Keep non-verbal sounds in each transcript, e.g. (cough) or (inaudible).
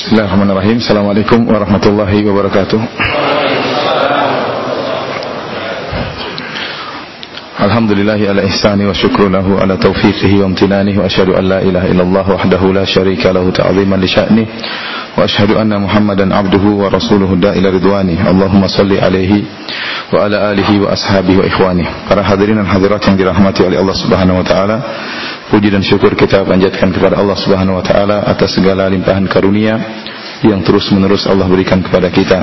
Bismillahirrahmanirrahim. Assalamualaikum warahmatullahi wabarakatuh. Alhamdulillahi ala ihsani wa syukru lahu ala taufiqihi wa amtinanihi wa asyhadu an la ilaha illallah wahdahu la syarika lahu ta'ziman li wa asyhadu anna Muhammadan abduhu wa rasuluhu da'ila ridwani. Allahumma salli alaihi wa ala alihi wa ashabihi wa ikhwani. Para hadirin dan hadirat yang dirahmati oleh Allah Subhanahu wa taala, puji dan syukur kita panjatkan kepada Allah Subhanahu wa taala atas segala limpahan karunia yang terus menerus Allah berikan kepada kita.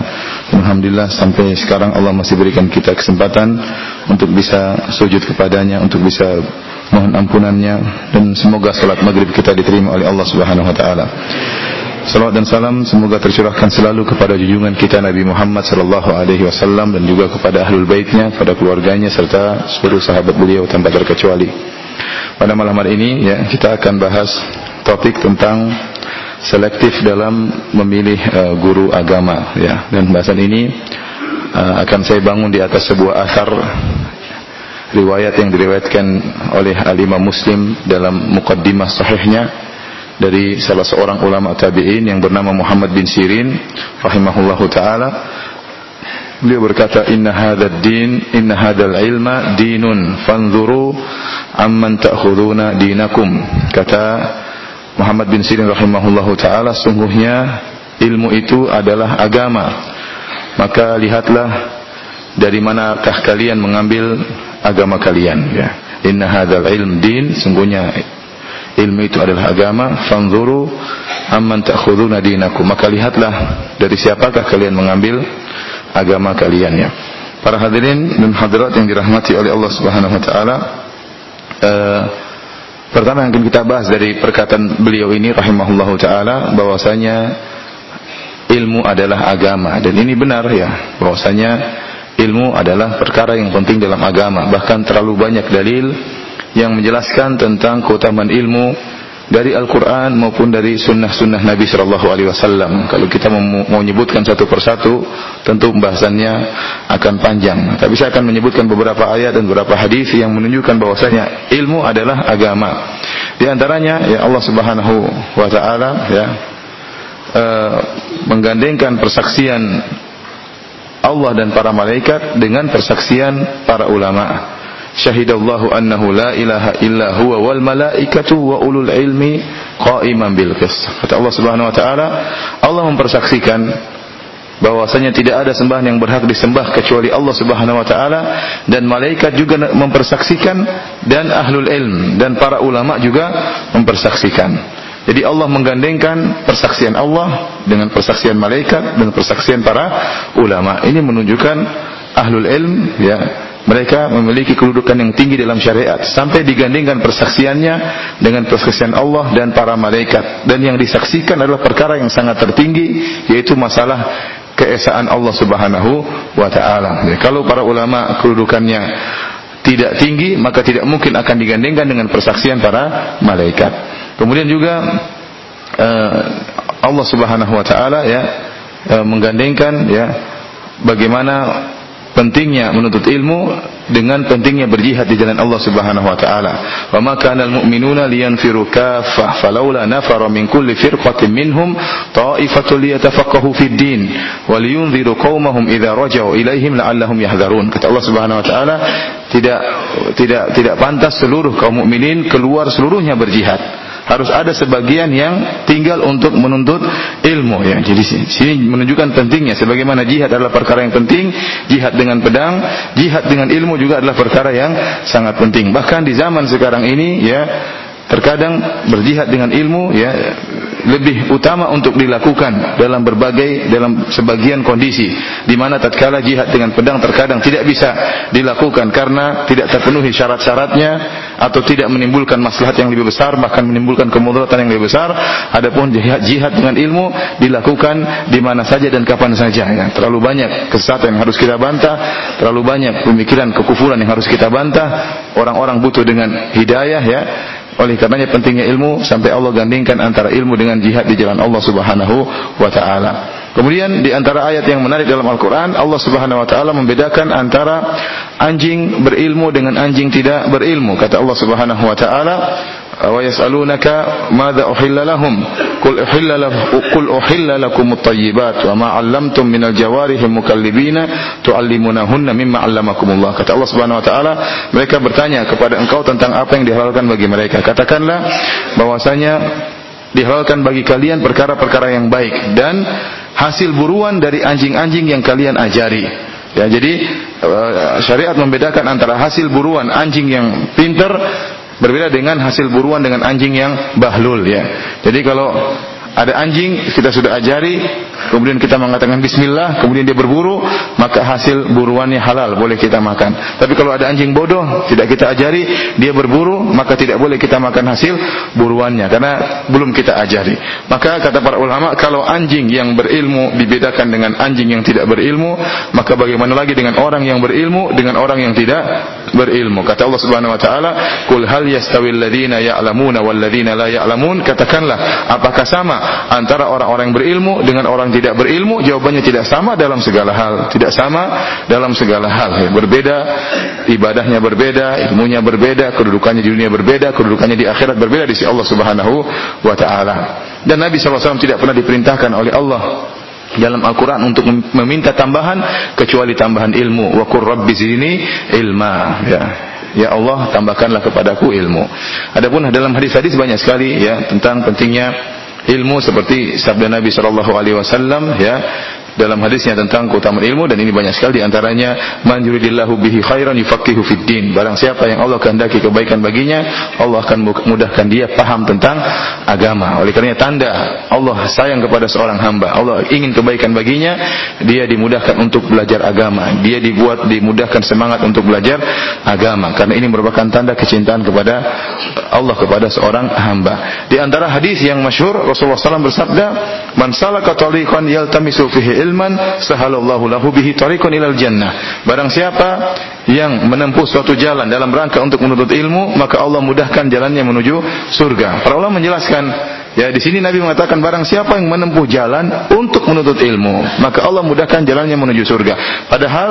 Alhamdulillah sampai sekarang Allah masih berikan kita kesempatan untuk bisa sujud kepadanya, untuk bisa mohon ampunannya dan semoga salat maghrib kita diterima oleh Allah Subhanahu wa taala. Salawat dan salam semoga tercurahkan selalu kepada junjungan kita Nabi Muhammad sallallahu alaihi wasallam dan juga kepada ahlul baitnya, pada keluarganya serta seluruh sahabat beliau tanpa terkecuali. Pada malam hari ini ya kita akan bahas topik tentang selektif dalam memilih uh, guru agama ya. Dan bahasan ini uh, akan saya bangun di atas sebuah asar riwayat yang diriwayatkan oleh alimah Muslim dalam mukaddimah sahihnya dari salah seorang ulama tabi'in yang bernama Muhammad bin Sirin rahimahullahu taala beliau berkata inna hadzal din inna hadzal ilma dinun. Fanzuru amman ta'khuduna dinakum. Kata Muhammad bin Sirin rahimahullahu taala sungguhnya ilmu itu adalah agama. Maka lihatlah dari manakah kalian mengambil agama kalian. Ya. Inna hadzal ilm din. Sungguhnya ilmu itu adalah agama. Fanzuru amman ta'khuduna dinakum. Maka lihatlah dari siapakah kalian mengambil agama kalian ya. Para hadirin dan hadirat yang dirahmati oleh Allah Subhanahu wa taala uh, Pertama yang akan kita bahas dari perkataan beliau ini rahimahullahu taala bahwasanya ilmu adalah agama. Dan ini benar ya bahwasanya ilmu adalah perkara yang penting dalam agama. Bahkan terlalu banyak dalil yang menjelaskan tentang keutamaan ilmu dari Al-Quran maupun dari sunnah-sunnah Nabi Shallallahu Alaihi Wasallam. Kalau kita mau, menyebutkan satu persatu, tentu pembahasannya akan panjang. Tapi saya akan menyebutkan beberapa ayat dan beberapa hadis yang menunjukkan bahwasanya ilmu adalah agama. Di antaranya ya Allah Subhanahu Wa Taala ya e, menggandengkan persaksian Allah dan para malaikat dengan persaksian para ulama syahidallahu annahu la ilaha illa huwa wal malaikatu wa ulul ilmi qa'iman bil qist. Kata Allah Subhanahu wa taala, Allah mempersaksikan bahwasanya tidak ada sembahan yang berhak disembah kecuali Allah Subhanahu wa taala dan malaikat juga mempersaksikan dan ahlul ilm dan para ulama juga mempersaksikan. Jadi Allah menggandengkan persaksian Allah dengan persaksian malaikat dan persaksian para ulama. Ini menunjukkan ahlul ilm ya mereka memiliki kedudukan yang tinggi dalam syariat sampai digandingkan persaksiannya dengan persaksian Allah dan para malaikat dan yang disaksikan adalah perkara yang sangat tertinggi yaitu masalah keesaan Allah Subhanahu wa taala. Kalau para ulama kedudukannya tidak tinggi maka tidak mungkin akan digandingkan dengan persaksian para malaikat. Kemudian juga uh, Allah Subhanahu wa taala ya uh, menggandengkan ya bagaimana pentingnya menuntut ilmu dengan pentingnya berjihad di jalan Allah Subhanahu wa taala. Wa ma kana al-mu'minuna liyanfiru kaffah falaula nafara min kulli firqatin minhum ta'ifatun liyatafaqahu fid din wa liyunziru qaumahum idza raja'u ilaihim la'allahum yahdharun. Kata Allah Subhanahu wa taala tidak tidak tidak pantas seluruh kaum mukminin keluar seluruhnya berjihad harus ada sebagian yang tinggal untuk menuntut ilmu ya. Jadi sini menunjukkan pentingnya sebagaimana jihad adalah perkara yang penting, jihad dengan pedang, jihad dengan ilmu juga adalah perkara yang sangat penting. Bahkan di zaman sekarang ini ya terkadang berjihad dengan ilmu ya lebih utama untuk dilakukan dalam berbagai dalam sebagian kondisi di mana tatkala jihad dengan pedang terkadang tidak bisa dilakukan karena tidak terpenuhi syarat-syaratnya atau tidak menimbulkan maslahat yang lebih besar bahkan menimbulkan kemudaratan yang lebih besar. Adapun jihad, jihad dengan ilmu dilakukan di mana saja dan kapan saja ya. terlalu banyak kesesatan yang harus kita bantah terlalu banyak pemikiran kekufuran yang harus kita bantah. Orang-orang butuh dengan hidayah ya oleh karenanya pentingnya ilmu sampai Allah gandingkan antara ilmu dengan jihad di jalan Allah Subhanahu wa taala. Kemudian di antara ayat yang menarik dalam Al-Qur'an Allah Subhanahu wa taala membedakan antara anjing berilmu dengan anjing tidak berilmu. Kata Allah Subhanahu wa taala, wa yas'alunaka madza uhilla lahum. Qul uhilla lahum qul uhilla lakum at-tayyibat wa ma 'allamtum minal jawarih mukallibina tu'allimunahunna mimma 'allamakumullah. Kata Allah Subhanahu wa taala mereka bertanya kepada engkau tentang apa yang dihalalkan bagi mereka. Katakanlah bahwasanya dihalalkan bagi kalian perkara-perkara yang baik dan hasil buruan dari anjing-anjing yang kalian ajari. Ya jadi eh, syariat membedakan antara hasil buruan anjing yang pintar Berbeda dengan hasil buruan dengan anjing yang bahlul ya. Jadi kalau ada anjing kita sudah ajari kemudian kita mengatakan bismillah kemudian dia berburu maka hasil buruannya halal boleh kita makan. Tapi kalau ada anjing bodoh tidak kita ajari dia berburu maka tidak boleh kita makan hasil buruannya karena belum kita ajari. Maka kata para ulama kalau anjing yang berilmu dibedakan dengan anjing yang tidak berilmu maka bagaimana lagi dengan orang yang berilmu dengan orang yang tidak berilmu? Kata Allah Subhanahu wa taala kul hal yastawil ladzina ya'lamuna wal ladzina la ya'lamun? Katakanlah apakah sama antara orang-orang yang berilmu dengan orang tidak berilmu? Jawabannya tidak sama dalam segala hal. Tidak sama dalam segala hal. Ya, berbeda, ibadahnya berbeda, ilmunya berbeda, kedudukannya di dunia berbeda, kedudukannya di akhirat berbeda di sisi Allah Subhanahu wa taala. Dan Nabi SAW tidak pernah diperintahkan oleh Allah dalam Al-Quran untuk meminta tambahan kecuali tambahan ilmu wa qur rabbi zidni ilma ya ya Allah tambahkanlah kepadaku ilmu adapun dalam hadis-hadis banyak sekali ya tentang pentingnya ilmu seperti sabda Nabi sallallahu alaihi wasallam ya dalam hadisnya tentang keutamaan ilmu dan ini banyak sekali di antaranya man yuridillahu bihi khairan yufaqihu fid din. Barang siapa yang Allah kehendaki kebaikan baginya, Allah akan mudahkan dia paham tentang agama. Oleh karena tanda Allah sayang kepada seorang hamba, Allah ingin kebaikan baginya, dia dimudahkan untuk belajar agama. Dia dibuat dimudahkan semangat untuk belajar agama karena ini merupakan tanda kecintaan kepada Allah kepada seorang hamba. Di antara hadis yang masyhur Rasulullah SAW bersabda, "Man salaka tariqan yaltamisu fihi ilman sahalallahu lahu bihi tariqan ilal jannah. Barang siapa yang menempuh suatu jalan dalam rangka untuk menuntut ilmu, maka Allah mudahkan jalannya menuju surga. Para ulama menjelaskan Ya, di sini Nabi mengatakan barang siapa yang menempuh jalan untuk menuntut ilmu, maka Allah mudahkan jalannya menuju surga. Padahal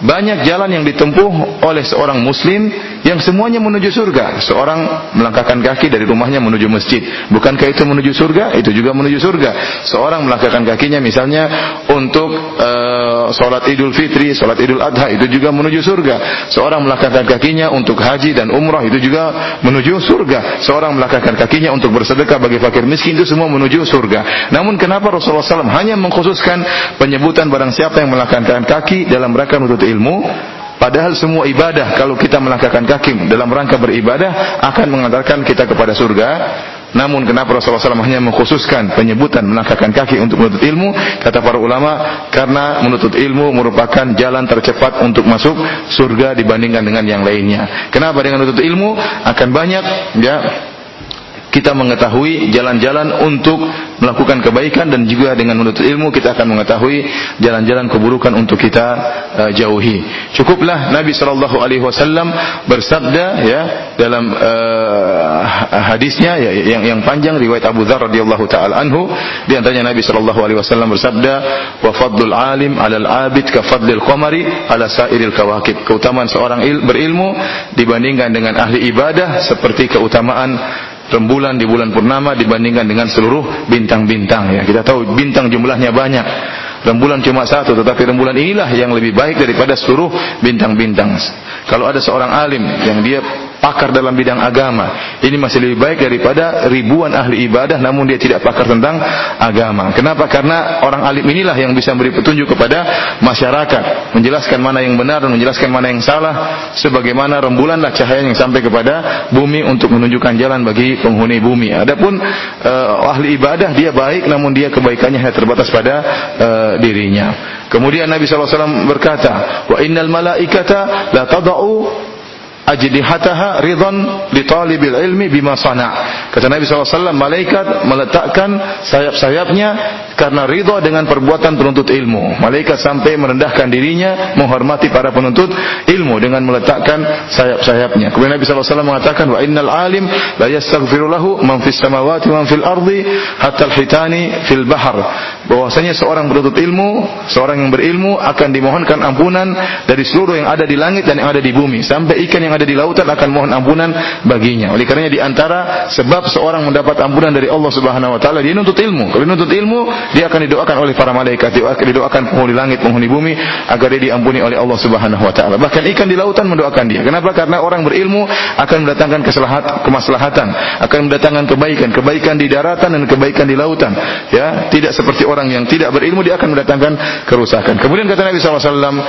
banyak jalan yang ditempuh oleh seorang muslim yang semuanya menuju surga. Seorang melangkahkan kaki dari rumahnya menuju masjid. Bukankah itu menuju surga? Itu juga menuju surga. Seorang melangkahkan kakinya misalnya untuk uh, sholat Idul Fitri, sholat Idul Adha itu juga menuju surga. Seorang melangkahkan kakinya untuk haji dan umrah itu juga menuju surga. Seorang melangkahkan kakinya untuk bersedekah bagi fakir miskin itu semua menuju surga. Namun kenapa Rasulullah SAW hanya mengkhususkan penyebutan barang siapa yang melangkahkan kaki dalam rangka menuntut ilmu? Padahal semua ibadah kalau kita melangkahkan kaki dalam rangka beribadah akan mengantarkan kita kepada surga. Namun kenapa Rasulullah SAW hanya mengkhususkan penyebutan melangkahkan kaki untuk menuntut ilmu? Kata para ulama, karena menuntut ilmu merupakan jalan tercepat untuk masuk surga dibandingkan dengan yang lainnya. Kenapa dengan menuntut ilmu akan banyak ya kita mengetahui jalan-jalan untuk melakukan kebaikan dan juga dengan menuntut ilmu kita akan mengetahui jalan-jalan keburukan untuk kita uh, jauhi. Cukuplah Nabi sallallahu alaihi wasallam bersabda ya dalam uh, hadisnya ya, yang yang panjang riwayat Abu Dzar radhiyallahu taala anhu di antaranya Nabi sallallahu alaihi wasallam bersabda wa fadlul alim 'alal 'abid ka fadlil qamari 'ala sairil kawakib. Keutamaan seorang il, berilmu dibandingkan dengan ahli ibadah seperti keutamaan rembulan di bulan purnama dibandingkan dengan seluruh bintang-bintang ya. Kita tahu bintang jumlahnya banyak. Rembulan cuma satu, tetapi rembulan inilah yang lebih baik daripada seluruh bintang-bintang. Kalau ada seorang alim yang dia pakar dalam bidang agama, ini masih lebih baik daripada ribuan ahli ibadah namun dia tidak pakar tentang agama. Kenapa? Karena orang alim inilah yang bisa memberi petunjuk kepada masyarakat, menjelaskan mana yang benar dan menjelaskan mana yang salah, sebagaimana rembulanlah cahaya yang sampai kepada bumi untuk menunjukkan jalan bagi penghuni bumi. Adapun uh, ahli ibadah dia baik namun dia kebaikannya hanya terbatas pada uh, dirinya. Kemudian Nabi SAW berkata, Wa innal malaikata la tada'u ajdihataha ridhan li talibil ilmi bima sana. Kata Nabi SAW, malaikat meletakkan sayap-sayapnya karena ridha dengan perbuatan penuntut ilmu. Malaikat sampai merendahkan dirinya menghormati para penuntut ilmu dengan meletakkan sayap-sayapnya. Kemudian Nabi SAW mengatakan, wa innal alim la yastaghfiru lahu man fis samawati wa man fil ardi hatta al-hitani fil bahar. Bahwasanya seorang penuntut ilmu, seorang yang berilmu akan dimohonkan ampunan dari seluruh yang ada di langit dan yang ada di bumi sampai ikan yang ada di lautan akan mohon ampunan baginya. Oleh karenanya di antara sebab seorang mendapat ampunan dari Allah Subhanahu wa taala dia nuntut ilmu. Kalau nuntut ilmu, dia akan didoakan oleh para malaikat, didoakan penghuni langit, penghuni bumi agar dia diampuni oleh Allah Subhanahu wa taala. Bahkan ikan di lautan mendoakan dia. Kenapa? Karena orang berilmu akan mendatangkan keselahat, kemaslahatan, akan mendatangkan kebaikan, kebaikan di daratan dan kebaikan di lautan. Ya, tidak seperti orang yang tidak berilmu dia akan mendatangkan kerusakan. Kemudian kata Nabi SAW,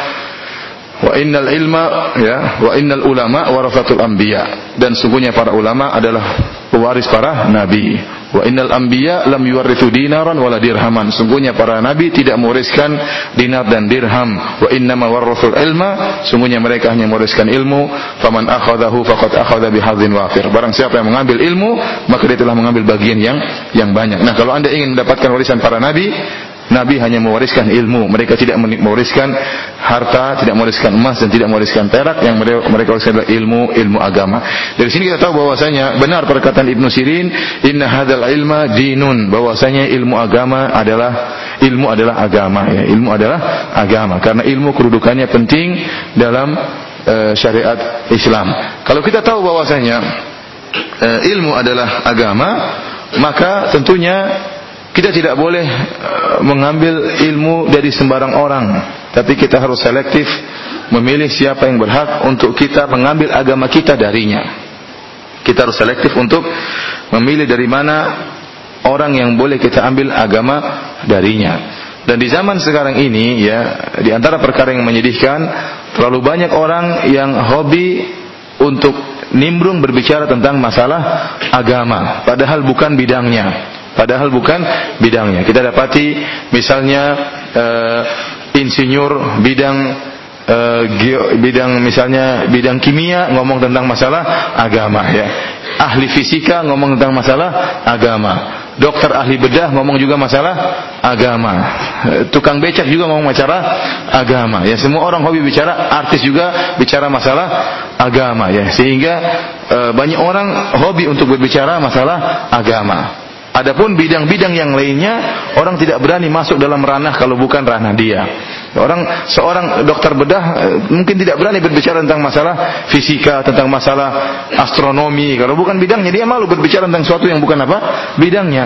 Wa innal ilma ya wa innal ulama warasatul anbiya dan sungguhnya para ulama adalah pewaris para nabi. Wa innal anbiya lam yuwarithu dinaran wala dirhaman. Sungguhnya para nabi tidak mewariskan dinar dan dirham. Wa innama warathul ilma, sungguhnya mereka hanya mewariskan ilmu. Faman akhadahu faqad akhadha bihadzin wafir. Barang siapa yang mengambil ilmu, maka dia telah mengambil bagian yang yang banyak. Nah, kalau Anda ingin mendapatkan warisan para nabi, Nabi hanya mewariskan ilmu. Mereka tidak mewariskan harta, tidak mewariskan emas dan tidak mewariskan perak. Yang mereka, mereka wariskan adalah ilmu, ilmu agama. Dari sini kita tahu bahwasanya benar perkataan Ibnu Sirin, "Inna hadzal ilma dinun." Bahwasanya ilmu agama adalah ilmu adalah agama ya. Ilmu adalah agama karena ilmu kedudukannya penting dalam uh, syariat Islam. Kalau kita tahu bahwasanya uh, ilmu adalah agama, maka tentunya kita tidak boleh uh, mengambil ilmu dari sembarang orang, tapi kita harus selektif memilih siapa yang berhak untuk kita mengambil agama kita darinya. Kita harus selektif untuk memilih dari mana orang yang boleh kita ambil agama darinya. Dan di zaman sekarang ini ya, di antara perkara yang menyedihkan, terlalu banyak orang yang hobi untuk nimbrung berbicara tentang masalah agama, padahal bukan bidangnya padahal bukan bidangnya. Kita dapati misalnya uh, insinyur bidang uh, bidang misalnya bidang kimia ngomong tentang masalah agama ya. Ahli fisika ngomong tentang masalah agama. Dokter ahli bedah ngomong juga masalah agama. Eh, tukang becak juga ngomong masalah agama. Ya semua orang hobi bicara, artis juga bicara masalah agama ya. Sehingga e, banyak orang hobi untuk berbicara masalah agama. Adapun bidang-bidang yang lainnya orang tidak berani masuk dalam ranah kalau bukan ranah dia. Orang seorang dokter bedah eh, mungkin tidak berani berbicara tentang masalah fisika, tentang masalah astronomi. Kalau bukan bidangnya dia malu berbicara tentang sesuatu yang bukan apa? Bidangnya.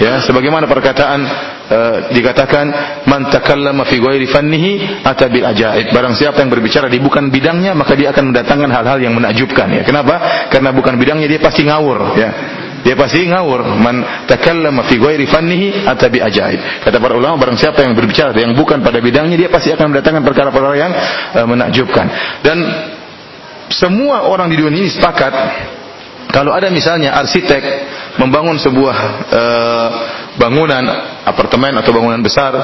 Ya, sebagaimana perkataan uh, dikatakan man takallama fi ghairi fannihi ata bil ajaib. Barang siapa yang berbicara di bukan bidangnya maka dia akan mendatangkan hal-hal yang menakjubkan ya. Kenapa? Karena bukan bidangnya dia pasti ngawur ya dia pasti ngawur. Man takallama fi ghairi fannihi atabi ajaib. Kata para ulama barang siapa yang berbicara yang bukan pada bidangnya dia pasti akan mendatangkan perkara-perkara yang uh, menakjubkan. Dan semua orang di dunia ini sepakat kalau ada misalnya arsitek membangun sebuah uh, bangunan apartemen atau bangunan besar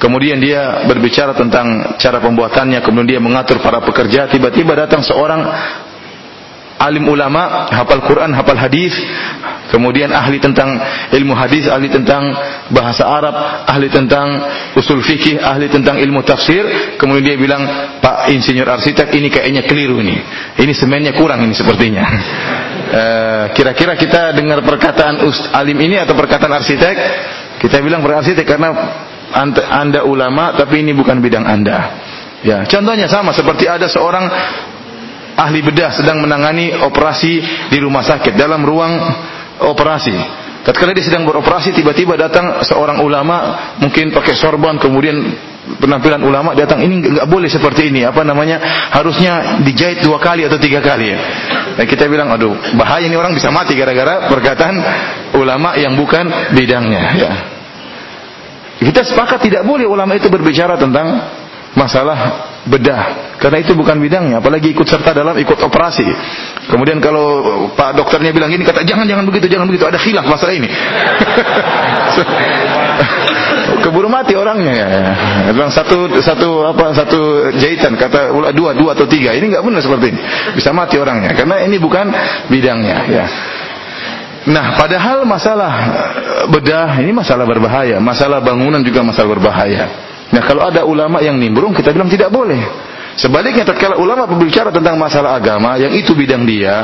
kemudian dia berbicara tentang cara pembuatannya kemudian dia mengatur para pekerja tiba-tiba datang seorang alim ulama, hafal Quran, hafal hadis, kemudian ahli tentang ilmu hadis, ahli tentang bahasa Arab, ahli tentang usul fikih, ahli tentang ilmu tafsir, kemudian dia bilang, "Pak insinyur arsitek, ini kayaknya keliru ini. Ini semennya kurang ini sepertinya." (laughs) Eh, kira-kira kita dengar perkataan alim ini atau perkataan arsitek? Kita bilang berarsitek karena anda ulama tapi ini bukan bidang Anda. Ya, contohnya sama seperti ada seorang ahli bedah sedang menangani operasi di rumah sakit dalam ruang operasi. Ketika dia sedang beroperasi tiba-tiba datang seorang ulama mungkin pakai sorban kemudian penampilan ulama datang ini nggak boleh seperti ini apa namanya harusnya dijahit dua kali atau tiga kali ya. Dan kita bilang aduh bahaya ini orang bisa mati gara-gara perkataan ulama yang bukan bidangnya ya. Kita sepakat tidak boleh ulama itu berbicara tentang masalah bedah. Karena itu bukan bidangnya apalagi ikut serta dalam ikut operasi. Kemudian kalau pak dokternya bilang gini kata jangan jangan begitu jangan begitu ada khilaf masalah ini. (laughs) Keburu mati orangnya. Ya bilang satu satu apa satu jahitan kata dua dua atau tiga. Ini nggak benar seperti ini. Bisa mati orangnya karena ini bukan bidangnya ya. Nah, padahal masalah bedah ini masalah berbahaya, masalah bangunan juga masalah berbahaya. Nah kalau ada ulama yang nimbrung kita bilang tidak boleh. Sebaliknya tatkala ulama berbicara tentang masalah agama yang itu bidang dia,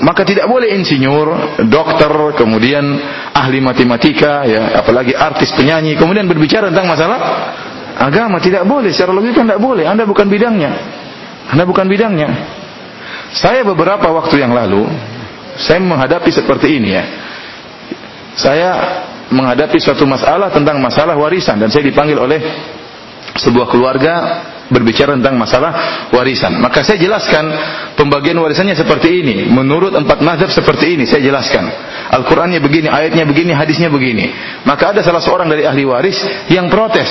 maka tidak boleh insinyur, dokter, kemudian ahli matematika, ya, apalagi artis penyanyi, kemudian berbicara tentang masalah agama tidak boleh. Secara logika tidak boleh. Anda bukan bidangnya. Anda bukan bidangnya. Saya beberapa waktu yang lalu saya menghadapi seperti ini ya. Saya menghadapi suatu masalah tentang masalah warisan dan saya dipanggil oleh sebuah keluarga berbicara tentang masalah warisan. Maka saya jelaskan pembagian warisannya seperti ini. Menurut empat mazhab seperti ini saya jelaskan. Al-Qur'annya begini, ayatnya begini, hadisnya begini. Maka ada salah seorang dari ahli waris yang protes.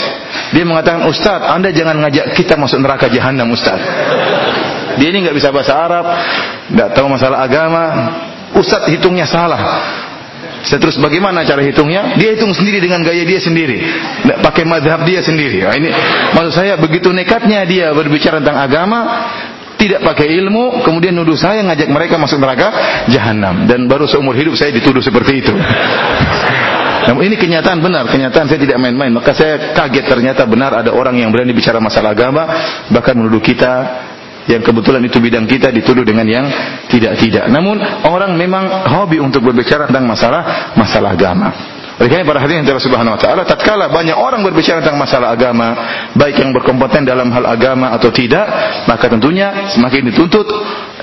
Dia mengatakan, "Ustaz, Anda jangan ngajak kita masuk neraka jahanam, Ustaz." Dia ini nggak bisa bahasa Arab, nggak tahu masalah agama. Ustaz hitungnya salah. Saya terus bagaimana cara hitungnya? Dia hitung sendiri dengan gaya dia sendiri. Tidak pakai madhab dia sendiri. Nah, ini maksud saya begitu nekatnya dia berbicara tentang agama, tidak pakai ilmu, kemudian nuduh saya ngajak mereka masuk neraka jahanam. Dan baru seumur hidup saya dituduh seperti itu. Namun ini kenyataan benar, kenyataan saya tidak main-main. Maka saya kaget ternyata benar ada orang yang berani bicara masalah agama, bahkan menuduh kita yang kebetulan itu bidang kita dituduh dengan yang tidak-tidak. Namun orang memang hobi untuk berbicara tentang masalah masalah agama. Oleh karena para hadirin yang Subhanahu wa taala, tatkala banyak orang berbicara tentang masalah agama, baik yang berkompeten dalam hal agama atau tidak, maka tentunya semakin dituntut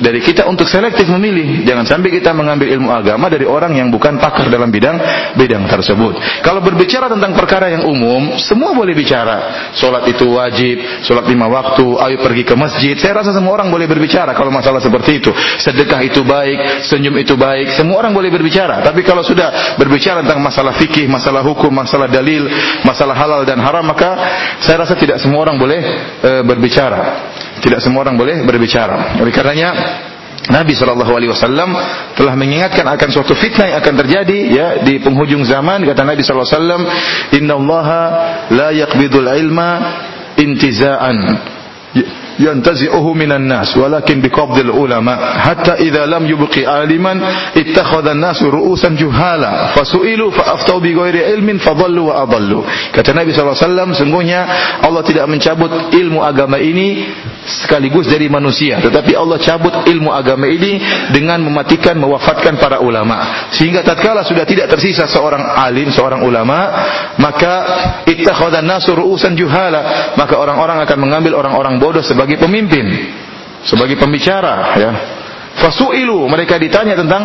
dari kita untuk selektif memilih. Jangan sampai kita mengambil ilmu agama dari orang yang bukan pakar dalam bidang bidang tersebut. Kalau berbicara tentang perkara yang umum, semua boleh bicara. Salat itu wajib, salat lima waktu, ayo pergi ke masjid. Saya rasa semua orang boleh berbicara kalau masalah seperti itu. Sedekah itu baik, senyum itu baik, semua orang boleh berbicara. Tapi kalau sudah berbicara tentang masalah fikih, masalah hukum, masalah dalil, masalah halal dan haram, maka saya rasa tidak semua orang boleh e, berbicara. Tidak semua orang boleh berbicara. Oleh karenanya Nabi Shallallahu Alaihi Wasallam telah mengingatkan akan suatu fitnah yang akan terjadi ya di penghujung zaman kata Nabi Shallallahu Alaihi Wasallam Inna la yakbidul ilma intizaan yantazi'uhu minan nas walakin biqabdil ulama hatta idza lam yubqi aliman ittakhadha an-nas ru'usan juhala fasu'ilu faaftau bi ghairi ilmin fadallu wa adallu kata Nabi SAW sungguhnya Allah tidak mencabut ilmu agama ini sekaligus dari manusia. Tetapi Allah cabut ilmu agama ini dengan mematikan mewafatkan para ulama. Sehingga tatkala sudah tidak tersisa seorang alim seorang ulama maka ittakhadha an-nas ru'usan juhala. Maka orang-orang akan mengambil orang-orang bodoh sebagai pemimpin sebagai pembicara ya Fasu'ilu mereka ditanya tentang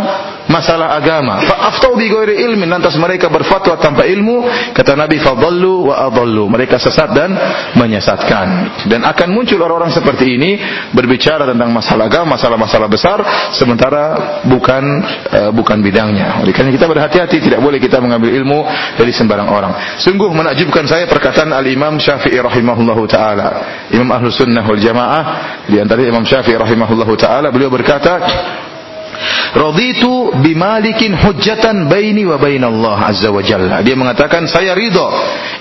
masalah agama. Fa'aftau bi ghairi ilmin lantas mereka berfatwa tanpa ilmu. Kata Nabi fadallu wa adallu. Mereka sesat dan menyesatkan. Dan akan muncul orang-orang seperti ini berbicara tentang masalah agama, masalah-masalah besar sementara bukan uh, bukan bidangnya. Oleh karena kita berhati-hati tidak boleh kita mengambil ilmu dari sembarang orang. Sungguh menakjubkan saya perkataan Al-Imam Syafi'i rahimahullahu taala. Imam Ahlus Sunnah wal Jamaah di antara Imam Syafi'i rahimahullahu taala beliau berkata Raditu bimalikin hujjatan baini wa bainallah azza wa jalla. Dia mengatakan saya ridho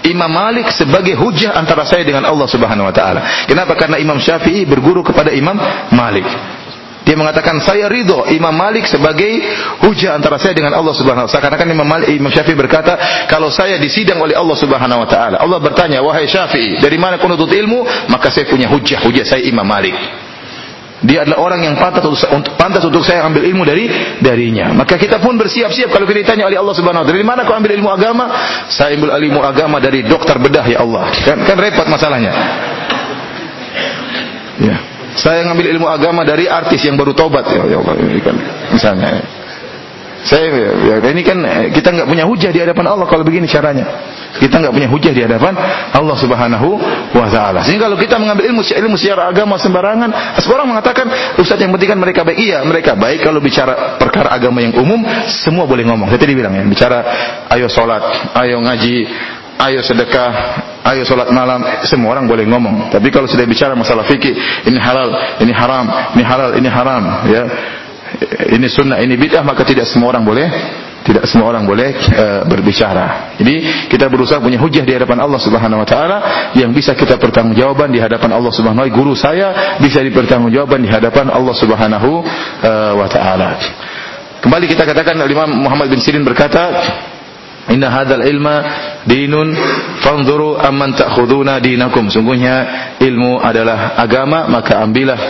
Imam Malik sebagai hujjah antara saya dengan Allah Subhanahu wa taala. Kenapa? Karena Imam Syafi'i berguru kepada Imam Malik. Dia mengatakan saya ridho Imam Malik sebagai hujah antara saya dengan Allah Subhanahu wa taala. Karena kan Imam Syafi'i berkata, kalau saya disidang oleh Allah Subhanahu wa taala, Allah bertanya, "Wahai Syafi'i, dari mana kau nuntut ilmu?" Maka saya punya hujah, hujah saya Imam Malik. Dia adalah orang yang pantas untuk, pantas untuk saya ambil ilmu dari darinya. Maka kita pun bersiap-siap kalau kita ditanya oleh Allah Subhanahu wa taala, "Dari mana kau ambil ilmu agama?" Saya ambil ilmu agama dari dokter bedah ya Allah. Kan, kan repot masalahnya. Ya. Saya ngambil ilmu agama dari artis yang baru tobat ya, ya Allah ini kan misalnya. Saya ya, ini kan kita nggak punya hujah di hadapan Allah kalau begini caranya. Kita nggak punya hujah di hadapan Allah Subhanahu wa taala. Sehingga kalau kita mengambil ilmu ilmu agama sembarangan, seorang mengatakan, "Ustaz yang penting kan mereka baik." Iya, mereka baik kalau bicara perkara agama yang umum, semua boleh ngomong. Saya tadi bilang ya, bicara ayo salat, ayo ngaji, ayo sedekah, ayo salat malam, semua orang boleh ngomong. Tapi kalau sudah bicara masalah fikih, ini halal, ini haram, ini halal, ini haram, ya. Ini sunnah, ini bid'ah, maka tidak semua orang boleh tidak semua orang boleh e, berbicara. Jadi kita berusaha punya hujah di hadapan Allah Subhanahu wa taala yang bisa kita pertanggungjawaban di hadapan Allah Subhanahu wa taala. Guru saya bisa dipertanggungjawaban di hadapan Allah Subhanahu e, wa taala. Kembali kita katakan Imam Muhammad bin Sirin berkata, Inna hadzal ilma dinun fanzuru amman ta'khuduna dinakum. Sungguhnya ilmu adalah agama, maka ambillah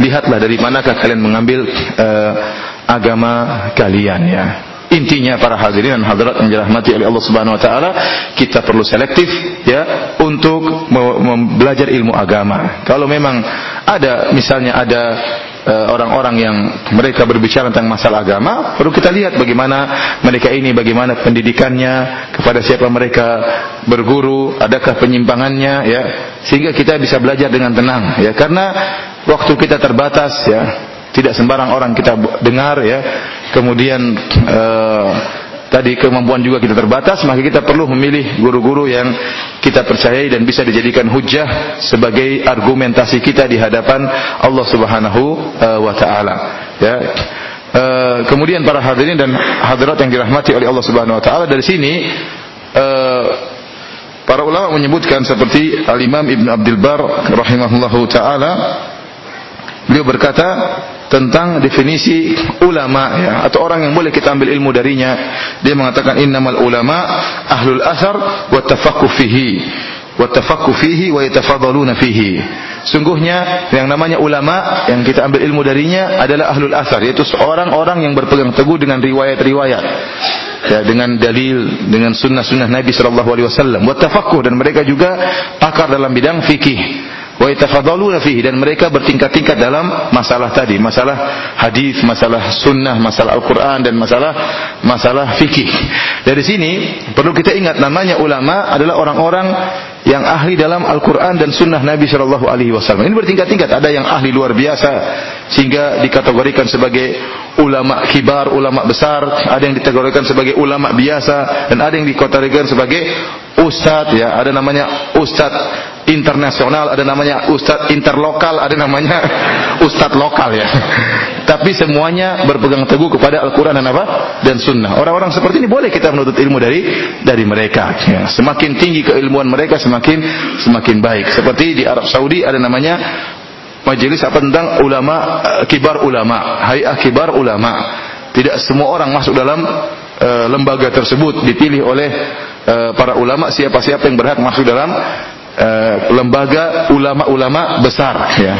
lihatlah dari manakah kalian mengambil uh, agama kalian ya. Intinya para hadirin dan hadirat yang dirahmati oleh Allah Subhanahu wa taala, kita perlu selektif ya untuk belajar ilmu agama. Kalau memang ada misalnya ada orang-orang yang mereka berbicara tentang masalah agama, perlu kita lihat bagaimana mereka ini, bagaimana pendidikannya, kepada siapa mereka berguru, adakah penyimpangannya, ya, sehingga kita bisa belajar dengan tenang, ya, karena waktu kita terbatas, ya, tidak sembarang orang kita dengar, ya, kemudian uh, tadi kemampuan juga kita terbatas, maka kita perlu memilih guru-guru yang kita percayai dan bisa dijadikan hujah sebagai argumentasi kita di hadapan Allah Subhanahu uh, wa taala. Ya. Uh, kemudian para hadirin dan hadirat yang dirahmati oleh Allah Subhanahu wa taala dari sini uh, para ulama menyebutkan seperti Al-Imam Ibn Abdul Bar rahimahullahu taala beliau berkata tentang definisi ulama ya atau orang yang boleh kita ambil ilmu darinya. Dia mengatakan innamal ulama ahlul athar wa tafaqquh fihi wa tafaqquh fihi wa yatafadhaluna fihi. Sungguhnya yang namanya ulama yang kita ambil ilmu darinya adalah ahlul athar yaitu orang-orang yang berpegang teguh dengan riwayat-riwayat ya dengan dalil dengan sunnah-sunnah Nabi sallallahu alaihi wasallam. Wa tafaqquh dan mereka juga pakar dalam bidang fikih wa yatafadhaluna fihi dan mereka bertingkat-tingkat dalam masalah tadi, masalah hadis, masalah sunnah, masalah Al-Qur'an dan masalah masalah fikih. Dari sini perlu kita ingat namanya ulama adalah orang-orang yang ahli dalam Al-Quran dan Sunnah Nabi Shallallahu Alaihi Wasallam. Ini bertingkat-tingkat. Ada yang ahli luar biasa sehingga dikategorikan sebagai ulama kibar, ulama besar. Ada yang dikategorikan sebagai ulama biasa dan ada yang dikategorikan sebagai ustadz. Ya, ada namanya ustadz internasional, ada namanya ustadz interlokal, ada namanya (laughs) ustadz lokal ya. (laughs) Tapi semuanya berpegang teguh kepada Al-Quran dan apa? Dan Sunnah. Orang-orang seperti ini boleh kita menuntut ilmu dari dari mereka. Ya. Semakin tinggi keilmuan mereka, semakin semakin baik. Seperti di Arab Saudi ada namanya majelis apa tentang ulama eh, kibar ulama, hayah kibar ulama. Tidak semua orang masuk dalam uh, lembaga tersebut dipilih oleh uh, para ulama siapa-siapa yang berhak masuk dalam uh, lembaga ulama-ulama besar ya.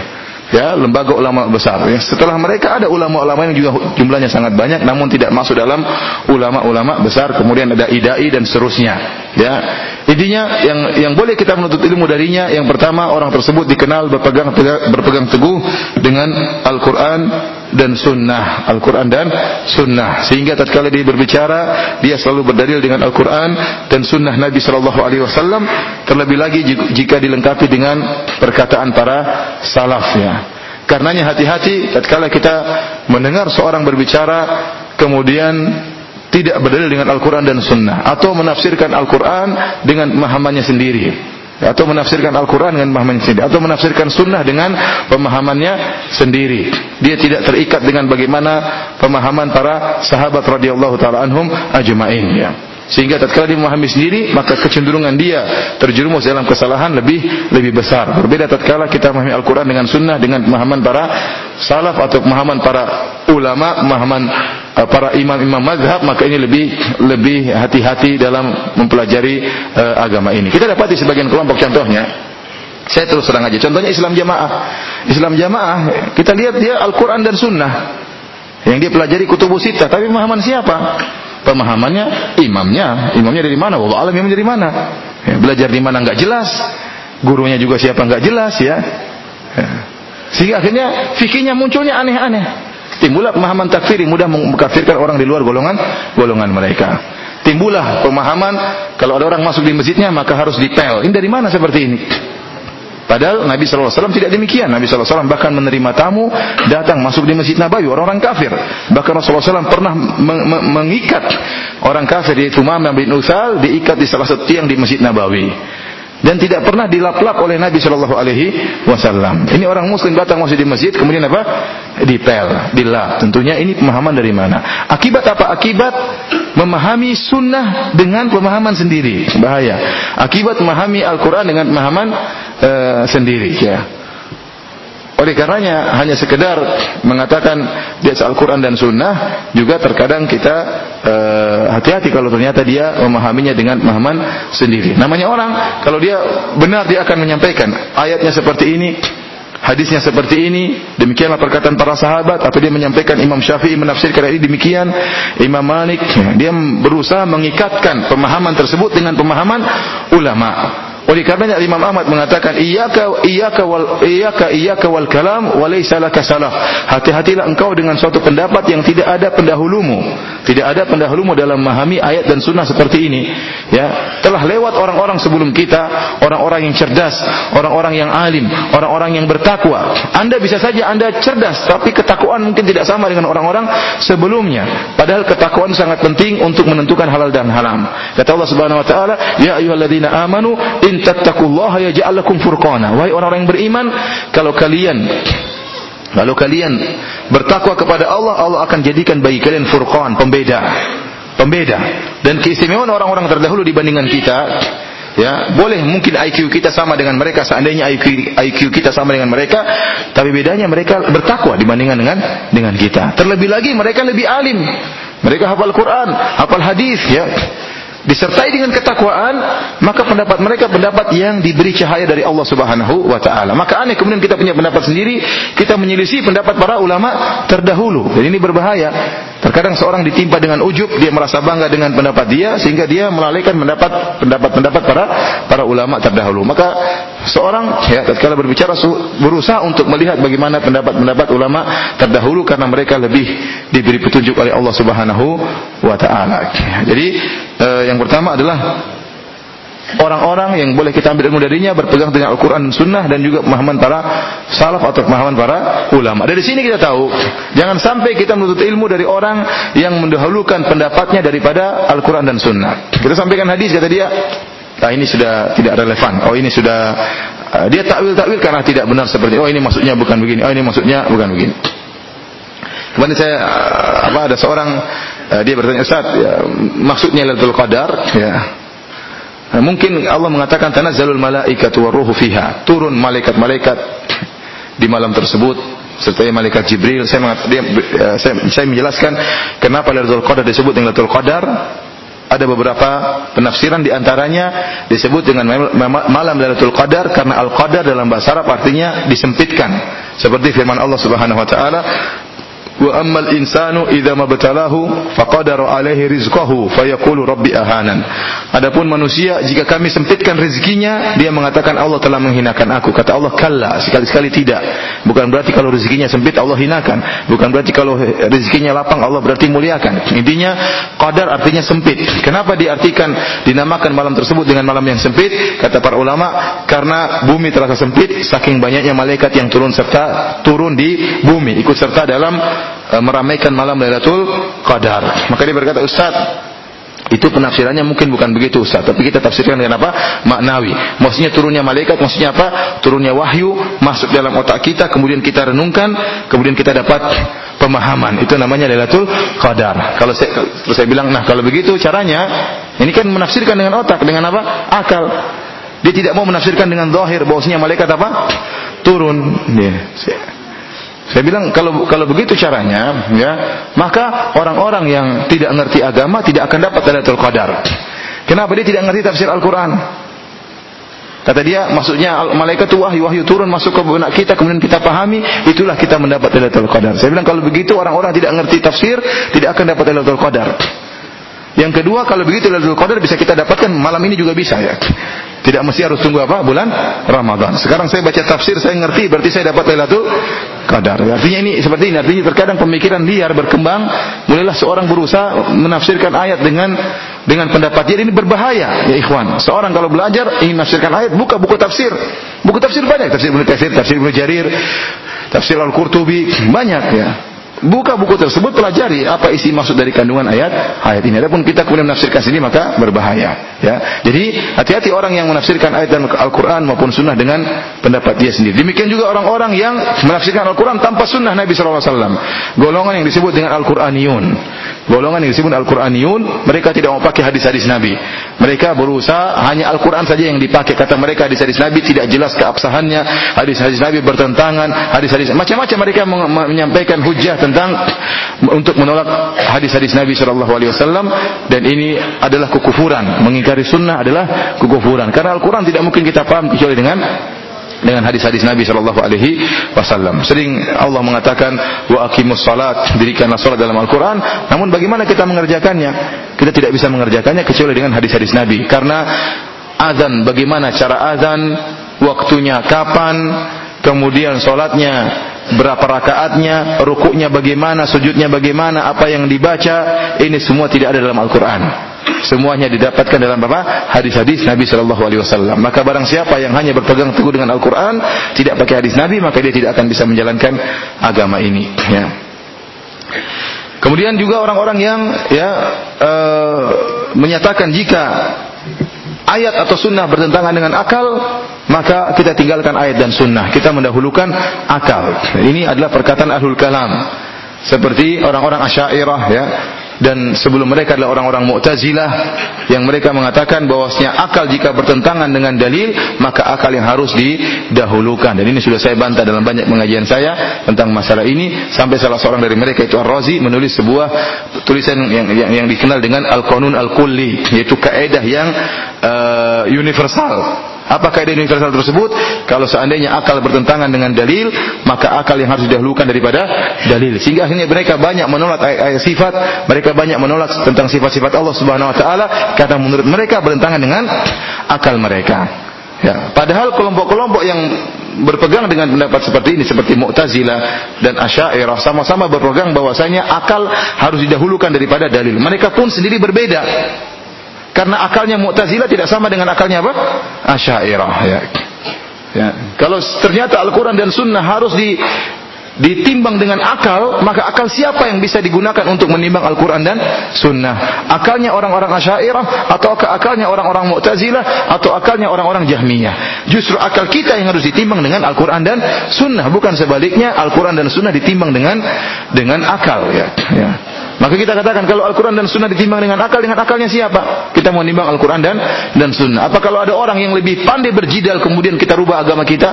Ya lembaga ulama besar ya. setelah mereka ada ulama-ulama yang juga jumlahnya sangat banyak namun tidak masuk dalam ulama-ulama besar. Kemudian ada idai dan seterusnya ya. Intinya yang yang boleh kita menuntut ilmu darinya yang pertama orang tersebut dikenal berpegang berpegang teguh dengan Al-Qur'an dan sunnah Al-Quran dan sunnah. Sehingga tatkala dia berbicara dia selalu berdalil dengan Al-Quran dan sunnah Nabi Shallallahu Alaihi Wasallam. Terlebih lagi jika dilengkapi dengan perkataan para salafnya. Karenanya hati-hati tatkala kita mendengar seorang berbicara kemudian tidak berdalil dengan Al-Quran dan Sunnah atau menafsirkan Al-Quran dengan pemahamannya sendiri atau menafsirkan Al-Quran dengan pemahamannya sendiri. Atau menafsirkan sunnah dengan pemahamannya sendiri. Dia tidak terikat dengan bagaimana pemahaman para sahabat radhiyallahu taala anhum ajma'in. Ya sehingga tatkala dia memahami sendiri maka kecenderungan dia terjerumus dalam kesalahan lebih lebih besar. Berbeda tatkala kita memahami Al-Quran dengan sunnah dengan pemahaman para salaf atau pemahaman para ulama pemahaman uh, para imam-imam mazhab maka ini lebih lebih hati-hati dalam mempelajari uh, agama ini. Kita dapati sebagian kelompok contohnya. Saya terus terang aja contohnya Islam jamaah. Islam jamaah kita lihat dia Al-Quran dan sunnah. Yang dia pelajari kutubus sita tapi pemahaman siapa pemahamannya imamnya. Imamnya dari mana? Wallah alam imamnya dari mana? Ya, belajar di mana nggak jelas. Gurunya juga siapa nggak jelas ya. ya. Sehingga akhirnya fikihnya munculnya aneh-aneh. Timbullah pemahaman takfir yang mudah mengkafirkan orang di luar golongan golongan mereka. Timbullah pemahaman kalau ada orang masuk di masjidnya maka harus dipel ini dari mana seperti ini Padahal Nabi SAW tidak demikian. Nabi SAW bahkan menerima tamu datang masuk di Masjid Nabawi orang-orang kafir. Bahkan Rasulullah SAW pernah mengikat orang kafir yaitu Mamah bin Uthal diikat di salah satu tiang di Masjid Nabawi dan tidak pernah dilap-lap oleh Nabi Shallallahu Alaihi Wasallam. Ini orang Muslim datang masuk di masjid, kemudian apa? Dipel, dilap. Tentunya ini pemahaman dari mana? Akibat apa? Akibat memahami sunnah dengan pemahaman sendiri. Bahaya. Akibat memahami Al-Quran dengan pemahaman uh, sendiri. Ya. Oleh karenanya hanya sekedar mengatakan di atas Al-Quran dan Sunnah juga terkadang kita eh, hati-hati uh, kalau ternyata dia memahaminya dengan pemahaman sendiri. Namanya orang kalau dia benar dia akan menyampaikan ayatnya seperti ini, hadisnya seperti ini, demikianlah perkataan para sahabat, apa dia menyampaikan Imam Syafi'i menafsirkan ini demikian, Imam Malik dia berusaha mengikatkan pemahaman tersebut dengan pemahaman ulama Oleh karenanya Imam Ahmad mengatakan iyyaka iyyaka wal iyyaka iyyaka wal kalam wa laysa laka salah. Hati-hatilah engkau dengan suatu pendapat yang tidak ada pendahulumu. Tidak ada pendahulumu dalam memahami ayat dan sunnah seperti ini. Ya, telah lewat orang-orang sebelum kita, orang-orang yang cerdas, orang-orang yang alim, orang-orang yang bertakwa. Anda bisa saja Anda cerdas, tapi ketakwaan mungkin tidak sama dengan orang-orang sebelumnya. Padahal ketakwaan sangat penting untuk menentukan halal dan haram. Kata Allah Subhanahu wa taala, "Ya ayyuhalladzina amanu in tattaqullaha yaj'al lakum furqana. Wahai orang-orang yang beriman, kalau kalian kalau kalian bertakwa kepada Allah, Allah akan jadikan bagi kalian furqan, pembeda. Pembeda. Dan keistimewaan orang-orang terdahulu dibandingkan kita, ya boleh mungkin IQ kita sama dengan mereka seandainya IQ, IQ kita sama dengan mereka tapi bedanya mereka bertakwa dibandingkan dengan dengan kita terlebih lagi mereka lebih alim mereka hafal Quran hafal hadis ya disertai dengan ketakwaan, maka pendapat mereka pendapat yang diberi cahaya dari Allah Subhanahu wa taala. Maka aneh kemudian kita punya pendapat sendiri, kita menyelisih pendapat para ulama terdahulu. Dan ini berbahaya. Terkadang seorang ditimpa dengan ujub, dia merasa bangga dengan pendapat dia sehingga dia melalaikan pendapat pendapat-pendapat para para ulama terdahulu. Maka seorang ya tatkala berbicara berusaha untuk melihat bagaimana pendapat-pendapat ulama terdahulu karena mereka lebih diberi petunjuk oleh Allah Subhanahu wa taala. Jadi eh, yang pertama adalah orang-orang yang boleh kita ambil ilmu darinya berpegang dengan Al-Quran dan Sunnah dan juga pemahaman para salaf atau pemahaman para ulama. Dari sini kita tahu, jangan sampai kita menuntut ilmu dari orang yang mendahulukan pendapatnya daripada Al-Quran dan Sunnah. Kita sampaikan hadis kata dia, ah ini sudah tidak relevan. Oh ini sudah uh, dia takwil takwil karena tidak benar seperti oh ini maksudnya bukan begini. Oh ini maksudnya bukan begini. Kemudian saya uh, apa ada seorang uh, dia bertanya Ustaz ya, maksudnya Lailatul Qadar ya Nah, mungkin Allah mengatakan tanazzalul malaikatu waruhu fiha. Turun malaikat-malaikat di malam tersebut serta malaikat Jibril. Saya, mengat, dia, uh, saya, saya menjelaskan kenapa Lailatul Qadar disebut dengan Lailatul Qadar. Ada beberapa penafsiran di antaranya disebut dengan malam Lailatul Qadar karena Al-Qadar dalam bahasa Arab artinya disempitkan. Seperti firman Allah Subhanahu wa taala, wa ammal insanu idza mabtalahu faqadara alaihi rizqahu rabbi ahanan. Adapun manusia jika kami sempitkan rezekinya dia mengatakan Allah telah menghinakan aku. Kata Allah kalla sekali-sekali tidak. Bukan berarti kalau rezekinya sempit Allah hinakan. Bukan berarti kalau rezekinya lapang Allah berarti muliakan. Intinya qadar artinya sempit. Kenapa diartikan dinamakan malam tersebut dengan malam yang sempit? Kata para ulama karena bumi terasa sempit saking banyaknya malaikat yang turun serta turun di bumi ikut serta dalam meramaikan malam Lailatul Qadar. Maka dia berkata, "Ustaz, itu penafsirannya mungkin bukan begitu Ustaz, tapi kita tafsirkan dengan apa? Maknawi. Maksudnya turunnya malaikat, maksudnya apa? Turunnya wahyu masuk dalam otak kita, kemudian kita renungkan, kemudian kita dapat pemahaman. Itu namanya Lailatul Qadar. Kalau saya terus saya bilang, "Nah, kalau begitu caranya, ini kan menafsirkan dengan otak, dengan apa? Akal." Dia tidak mau menafsirkan dengan zahir bahwasanya malaikat apa? Turun. Yeah. Saya bilang kalau kalau begitu caranya, ya, maka orang-orang yang tidak ngerti agama tidak akan dapat Lailatul Qadar. Kenapa dia tidak ngerti tafsir Al-Qur'an? Kata dia, maksudnya malaikat itu wahyu-wahyu turun masuk ke benak kita, kemudian kita pahami, itulah kita mendapat Lailatul Qadar. Saya bilang kalau begitu orang-orang tidak ngerti tafsir, tidak akan dapat Lailatul Qadar. Yang kedua, kalau begitu Lailatul Qadar bisa kita dapatkan malam ini juga bisa ya. Tidak mesti harus tunggu apa? Bulan Ramadan. Sekarang saya baca tafsir, saya ngerti, berarti saya dapat Lailatul Qadar. Artinya ini seperti ini. Artinya terkadang pemikiran liar berkembang, mulailah seorang berusaha menafsirkan ayat dengan dengan pendapat dia ini berbahaya, ya ikhwan. Seorang kalau belajar ingin menafsirkan ayat, buka buku tafsir. Buku tafsir banyak, tafsir Ibnu Katsir, tafsir Ibnu Jarir, tafsir Al-Qurtubi, banyak ya. Buka buku tersebut, pelajari apa isi maksud dari kandungan ayat ayat ini. Adapun kita kemudian menafsirkan sendiri maka berbahaya. Ya, jadi hati-hati orang yang menafsirkan ayat dan Al-Quran maupun Sunnah dengan pendapat dia sendiri. Demikian juga orang-orang yang menafsirkan Al-Quran tanpa Sunnah Nabi SAW. Golongan yang disebut dengan Al-Quraniyun. Golongan yang disebut Al-Quraniyun, mereka tidak mau pakai hadis-hadis Nabi. Mereka berusaha hanya Al-Quran saja yang dipakai. Kata mereka hadis-hadis Nabi tidak jelas keabsahannya. Hadis-hadis Nabi bertentangan. Hadis-hadis macam-macam mereka menyampaikan hujah untuk menolak hadis-hadis Nabi Shallallahu Alaihi Wasallam dan ini adalah kekufuran mengingkari sunnah adalah kekufuran karena Al-Quran tidak mungkin kita paham kecuali dengan dengan hadis-hadis Nabi Shallallahu Alaihi Wasallam. Sering Allah mengatakan wa akimus salat dirikanlah salat dalam Al-Quran. Namun bagaimana kita mengerjakannya? Kita tidak bisa mengerjakannya kecuali dengan hadis-hadis Nabi. Karena azan bagaimana cara azan, waktunya kapan, kemudian sholatnya berapa rakaatnya, rukuknya bagaimana, sujudnya bagaimana, apa yang dibaca, ini semua tidak ada dalam Al-Quran. Semuanya didapatkan dalam apa? Hadis-hadis Nabi Shallallahu Alaihi Wasallam. Maka barang siapa yang hanya berpegang teguh dengan Al-Quran, tidak pakai hadis Nabi, maka dia tidak akan bisa menjalankan agama ini. Ya. Kemudian juga orang-orang yang ya uh, menyatakan jika ayat atau sunnah bertentangan dengan akal, maka kita tinggalkan ayat dan sunnah. Kita mendahulukan akal. Ini adalah perkataan ahlul kalam. Seperti orang-orang asyairah ya dan sebelum mereka adalah orang-orang Mu'tazilah yang mereka mengatakan bahwasanya akal jika bertentangan dengan dalil maka akal yang harus didahulukan dan ini sudah saya bantah dalam banyak pengajian saya tentang masalah ini sampai salah seorang dari mereka itu Ar-Razi menulis sebuah tulisan yang, yang, yang dikenal dengan Al-Qanun Al-Kulli yaitu kaidah yang uh, universal apa kaidah universal tersebut? Kalau seandainya akal bertentangan dengan dalil, maka akal yang harus didahulukan daripada dalil. Sehingga akhirnya mereka banyak menolak ayat-ayat sifat, mereka banyak menolak tentang sifat-sifat Allah Subhanahu wa taala karena menurut mereka bertentangan dengan akal mereka. Ya, padahal kelompok-kelompok yang berpegang dengan pendapat seperti ini seperti Mu'tazilah dan Asy'ariyah sama-sama berpegang bahwasanya akal harus didahulukan daripada dalil. Mereka pun sendiri berbeda. Karena akalnya Mu'tazilah tidak sama dengan akalnya apa? Asy'ariyah ya. Ya. Kalau ternyata Al-Quran dan Sunnah harus di, ditimbang dengan akal, maka akal siapa yang bisa digunakan untuk menimbang Al-Quran dan Sunnah? Akalnya orang-orang Asyairah atau akalnya orang-orang Mu'tazilah atau akalnya orang-orang Jahmiyah? Justru akal kita yang harus ditimbang dengan Al-Quran dan Sunnah, bukan sebaliknya Al-Quran dan Sunnah ditimbang dengan dengan akal ya. ya. Maka kita katakan kalau Al-Quran dan Sunnah ditimbang dengan akal, dengan akalnya siapa? Kita mau nimbang Al-Quran dan dan Sunnah. Apa kalau ada orang yang lebih pandai berjidal kemudian kita rubah agama kita?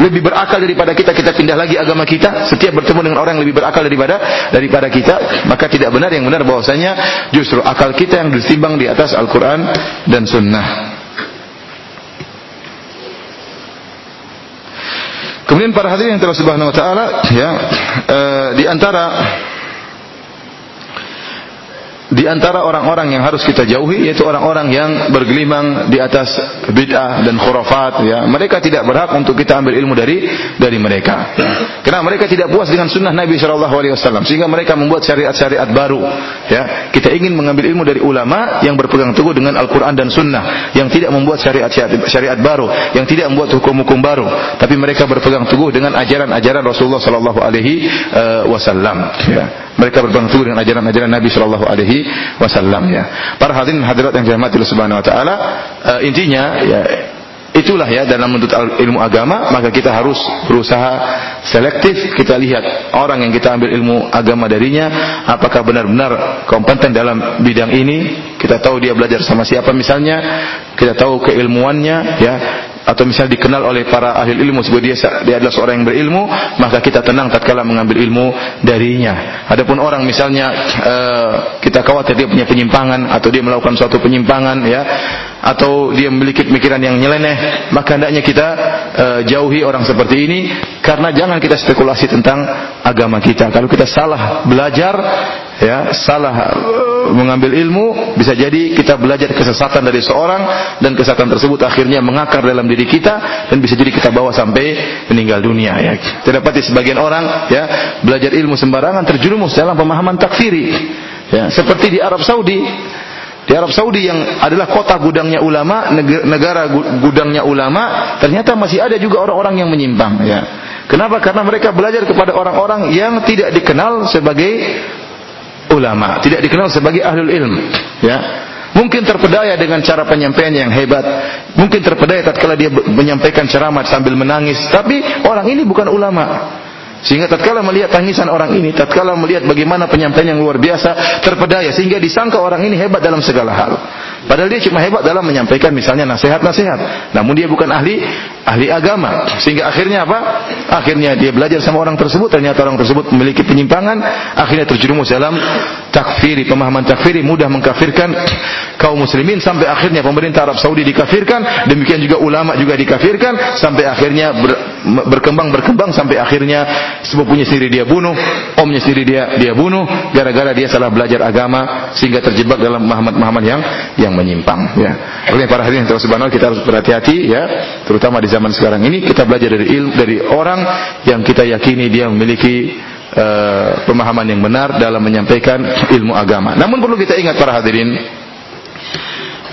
Lebih berakal daripada kita, kita pindah lagi agama kita. Setiap bertemu dengan orang yang lebih berakal daripada daripada kita, maka tidak benar yang benar bahwasanya justru akal kita yang ditimbang di atas Al-Quran dan Sunnah. Kemudian para hadirin yang telah subhanahu wa taala ya uh, di antara antara orang-orang yang harus kita jauhi yaitu orang-orang yang bergelimang di atas bid'ah dan khurafat ya. Mereka tidak berhak untuk kita ambil ilmu dari dari mereka. Karena mereka tidak puas dengan sunnah Nabi Shallallahu Alaihi Wasallam sehingga mereka membuat syariat-syariat baru ya. Kita ingin mengambil ilmu dari ulama yang berpegang teguh dengan Al-Quran dan Sunnah yang tidak membuat syariat-syariat syariat baru yang tidak membuat hukum-hukum baru tapi mereka berpegang teguh dengan ajaran-ajaran Rasulullah Shallallahu Alaihi eh, Wasallam ya. Mereka berpegang teguh dengan ajaran-ajaran Nabi Shallallahu Alaihi Wasallam ya. Para hadirin hadirat yang dirahmati Allah Subhanahu Wa Taala, uh, intinya ya itulah ya dalam menuntut ilmu agama maka kita harus berusaha selektif kita lihat orang yang kita ambil ilmu agama darinya apakah benar-benar kompeten dalam bidang ini kita tahu dia belajar sama siapa misalnya kita tahu keilmuannya ya atau misalnya dikenal oleh para ahli ilmu sebab dia dia adalah seorang yang berilmu maka kita tenang tatkala mengambil ilmu darinya. Adapun orang misalnya uh, kita khawatir dia punya penyimpangan atau dia melakukan suatu penyimpangan ya atau dia memiliki pemikiran yang nyeleneh maka hendaknya kita uh, jauhi orang seperti ini karena jangan kita spekulasi tentang agama kita. Kalau kita salah belajar ya salah mengambil ilmu bisa jadi kita belajar kesesatan dari seorang dan kesesatan tersebut akhirnya mengakar dalam diri kita dan bisa jadi kita bawa sampai meninggal dunia ya. Terdapat sebagian orang ya belajar ilmu sembarangan terjerumus dalam pemahaman takfiri. Ya seperti di Arab Saudi. Di Arab Saudi yang adalah kota gudangnya ulama negara gudangnya ulama ternyata masih ada juga orang-orang yang menyimpang ya. Kenapa? Karena mereka belajar kepada orang-orang yang tidak dikenal sebagai ulama, tidak dikenal sebagai ahlul ilm, ya. Mungkin terpedaya dengan cara penyampaian yang hebat. Mungkin terpedaya tatkala dia menyampaikan ceramah sambil menangis, tapi orang ini bukan ulama. Sehingga tatkala melihat tangisan orang ini, tatkala melihat bagaimana penyampaian yang luar biasa, terpedaya sehingga disangka orang ini hebat dalam segala hal. Padahal dia cuma hebat dalam menyampaikan misalnya nasihat-nasihat. Namun dia bukan ahli ahli agama. Sehingga akhirnya apa? Akhirnya dia belajar sama orang tersebut, ternyata orang tersebut memiliki penyimpangan, akhirnya terjerumus dalam takfiri, pemahaman takfiri mudah mengkafirkan kaum muslimin. Sampai akhirnya pemerintah Arab Saudi dikafirkan, demikian juga ulama juga dikafirkan. Sampai akhirnya ber, berkembang berkembang. Sampai akhirnya sepupunya sendiri dia bunuh, omnya sendiri dia dia bunuh. Gara-gara dia salah belajar agama sehingga terjebak dalam Muhammad-Muhammad yang yang menyimpang ya. Oleh para hadirin yang subhanallah kita harus berhati-hati ya, terutama di zaman sekarang ini kita belajar dari ilmu dari orang yang kita yakini dia memiliki uh, pemahaman yang benar dalam menyampaikan ilmu agama. Namun perlu kita ingat para hadirin,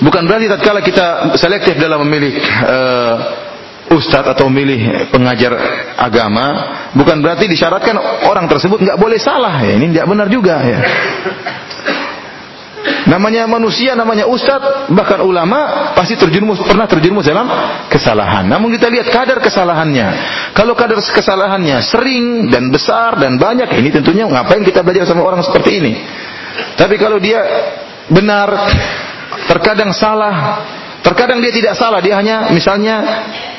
bukan berarti tatkala kita selektif dalam memilih uh, ustadz atau memilih pengajar agama, bukan berarti disyaratkan orang tersebut nggak boleh salah. Ya, ini tidak benar juga ya. Namanya manusia, namanya ustadz, bahkan ulama pasti terjerumus pernah terjerumus dalam kesalahan. Namun kita lihat kadar kesalahannya. Kalau kadar kesalahannya sering dan besar dan banyak, ini tentunya ngapain kita belajar sama orang seperti ini. Tapi kalau dia benar, terkadang salah, terkadang dia tidak salah, dia hanya misalnya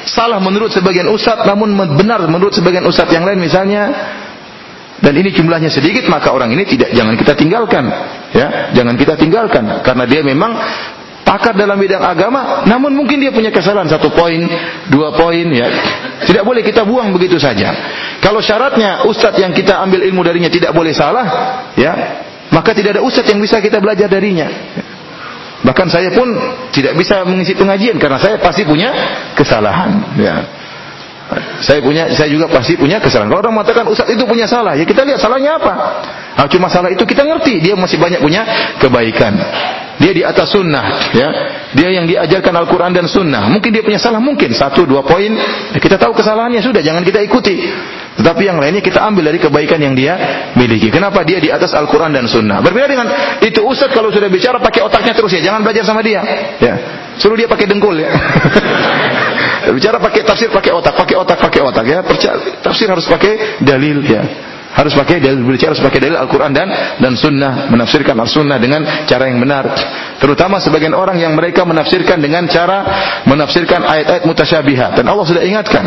salah menurut sebagian ustadz, namun benar menurut sebagian ustadz yang lain misalnya dan ini jumlahnya sedikit maka orang ini tidak jangan kita tinggalkan ya. Jangan kita tinggalkan karena dia memang pakar dalam bidang agama namun mungkin dia punya kesalahan satu poin dua poin ya. Tidak boleh kita buang begitu saja. Kalau syaratnya ustadz yang kita ambil ilmu darinya tidak boleh salah ya maka tidak ada ustadz yang bisa kita belajar darinya. Bahkan saya pun tidak bisa mengisi pengajian karena saya pasti punya kesalahan ya saya punya, saya juga pasti punya kesalahan. Kalau orang mengatakan Ustaz itu punya salah, ya kita lihat salahnya apa. Nah, cuma salah itu kita ngerti, dia masih banyak punya kebaikan. Dia di atas sunnah, ya. Dia yang diajarkan Al-Quran dan sunnah. Mungkin dia punya salah, mungkin satu dua poin. Ya kita tahu kesalahannya sudah, jangan kita ikuti. Tetapi yang lainnya kita ambil dari kebaikan yang dia miliki. Kenapa dia di atas Al-Quran dan Sunnah? Berbeda dengan itu Ustaz kalau sudah bicara pakai otaknya terus ya, jangan belajar sama dia. Ya, suruh dia pakai dengkul ya. (laughs) bicara pakai tafsir pakai otak, pakai otak, pakai otak ya. Tafsir harus pakai dalil ya harus pakai dalil berbicara harus pakai dalil Al-Qur'an dan dan sunnah menafsirkan Al-Sunnah dengan cara yang benar terutama sebagian orang yang mereka menafsirkan dengan cara menafsirkan ayat-ayat mutasyabihat dan Allah sudah ingatkan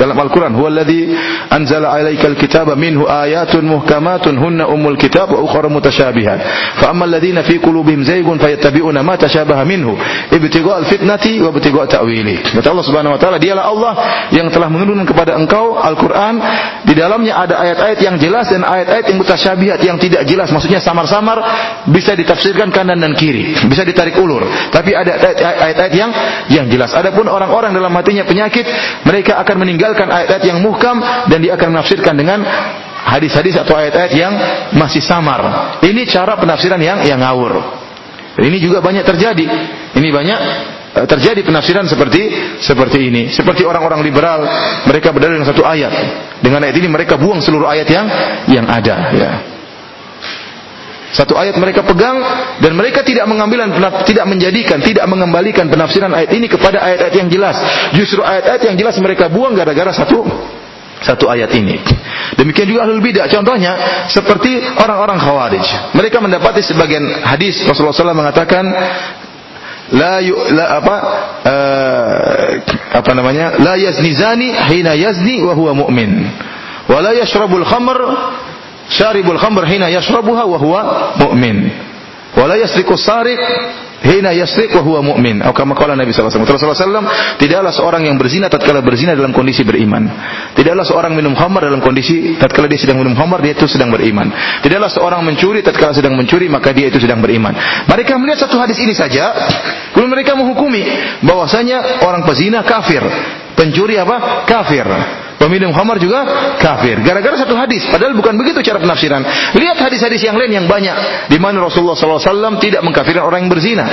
dalam Al-Quran huwallazi anzala alaikal kitaba minhu ayatun muhkamatun hunna ummul kitab wa ukhra mutasyabihat fa ammal ladzina fi qulubihim zaygun fayattabi'una ma tashabaha minhu ibtigha' al-fitnati wa ibtigha' ta'wili. Kata Allah Subhanahu wa taala dialah Allah yang telah menurunkan kepada engkau Al-Quran. Di dalamnya ada ayat-ayat yang jelas dan ayat-ayat yang mutasyabihat yang tidak jelas. Maksudnya samar-samar bisa ditafsirkan kanan dan kiri bisa ditarik ulur. Tapi ada ayat-ayat yang yang jelas. Adapun orang-orang dalam hatinya penyakit mereka akan meninggal meninggalkan ayat-ayat yang muhkam dan dia akan menafsirkan dengan hadis-hadis atau ayat-ayat yang masih samar. Ini cara penafsiran yang yang ngawur. Ini juga banyak terjadi. Ini banyak eh, terjadi penafsiran seperti seperti ini. Seperti orang-orang liberal, mereka berdalil dengan satu ayat. Dengan ayat ini mereka buang seluruh ayat yang yang ada, ya. Satu ayat mereka pegang dan mereka tidak mengambil tidak menjadikan, tidak mengembalikan penafsiran ayat ini kepada ayat-ayat yang jelas. Justru ayat-ayat yang jelas mereka buang gara-gara satu satu ayat ini. Demikian juga ahlul bidah. Contohnya seperti orang-orang khawarij. Mereka mendapati sebagian hadis Rasulullah SAW mengatakan la, yu, la apa uh, apa namanya la yazni zani hina yazni wa huwa mu'min wa la yashrabul khamr syaribul khamr hina yashrabuha wa huwa mu'min. Wa la yasriqu sariq hina yasriq wa huwa mu'min. Atau kama qala Nabi sallallahu alaihi wasallam. Tidaklah seorang yang berzina tatkala berzina dalam kondisi beriman. Tidaklah seorang minum khamr dalam kondisi tatkala dia sedang minum khamr dia itu sedang beriman. Tidaklah seorang mencuri tatkala sedang mencuri maka dia itu sedang beriman. Mereka melihat satu hadis ini saja, kemudian mereka menghukumi bahwasanya orang pezina kafir, pencuri apa? Kafir. Peminum khamar juga kafir. Gara-gara satu hadis. Padahal bukan begitu cara penafsiran. Lihat hadis-hadis yang lain yang banyak. Di mana Rasulullah SAW tidak mengkafirkan orang yang berzina.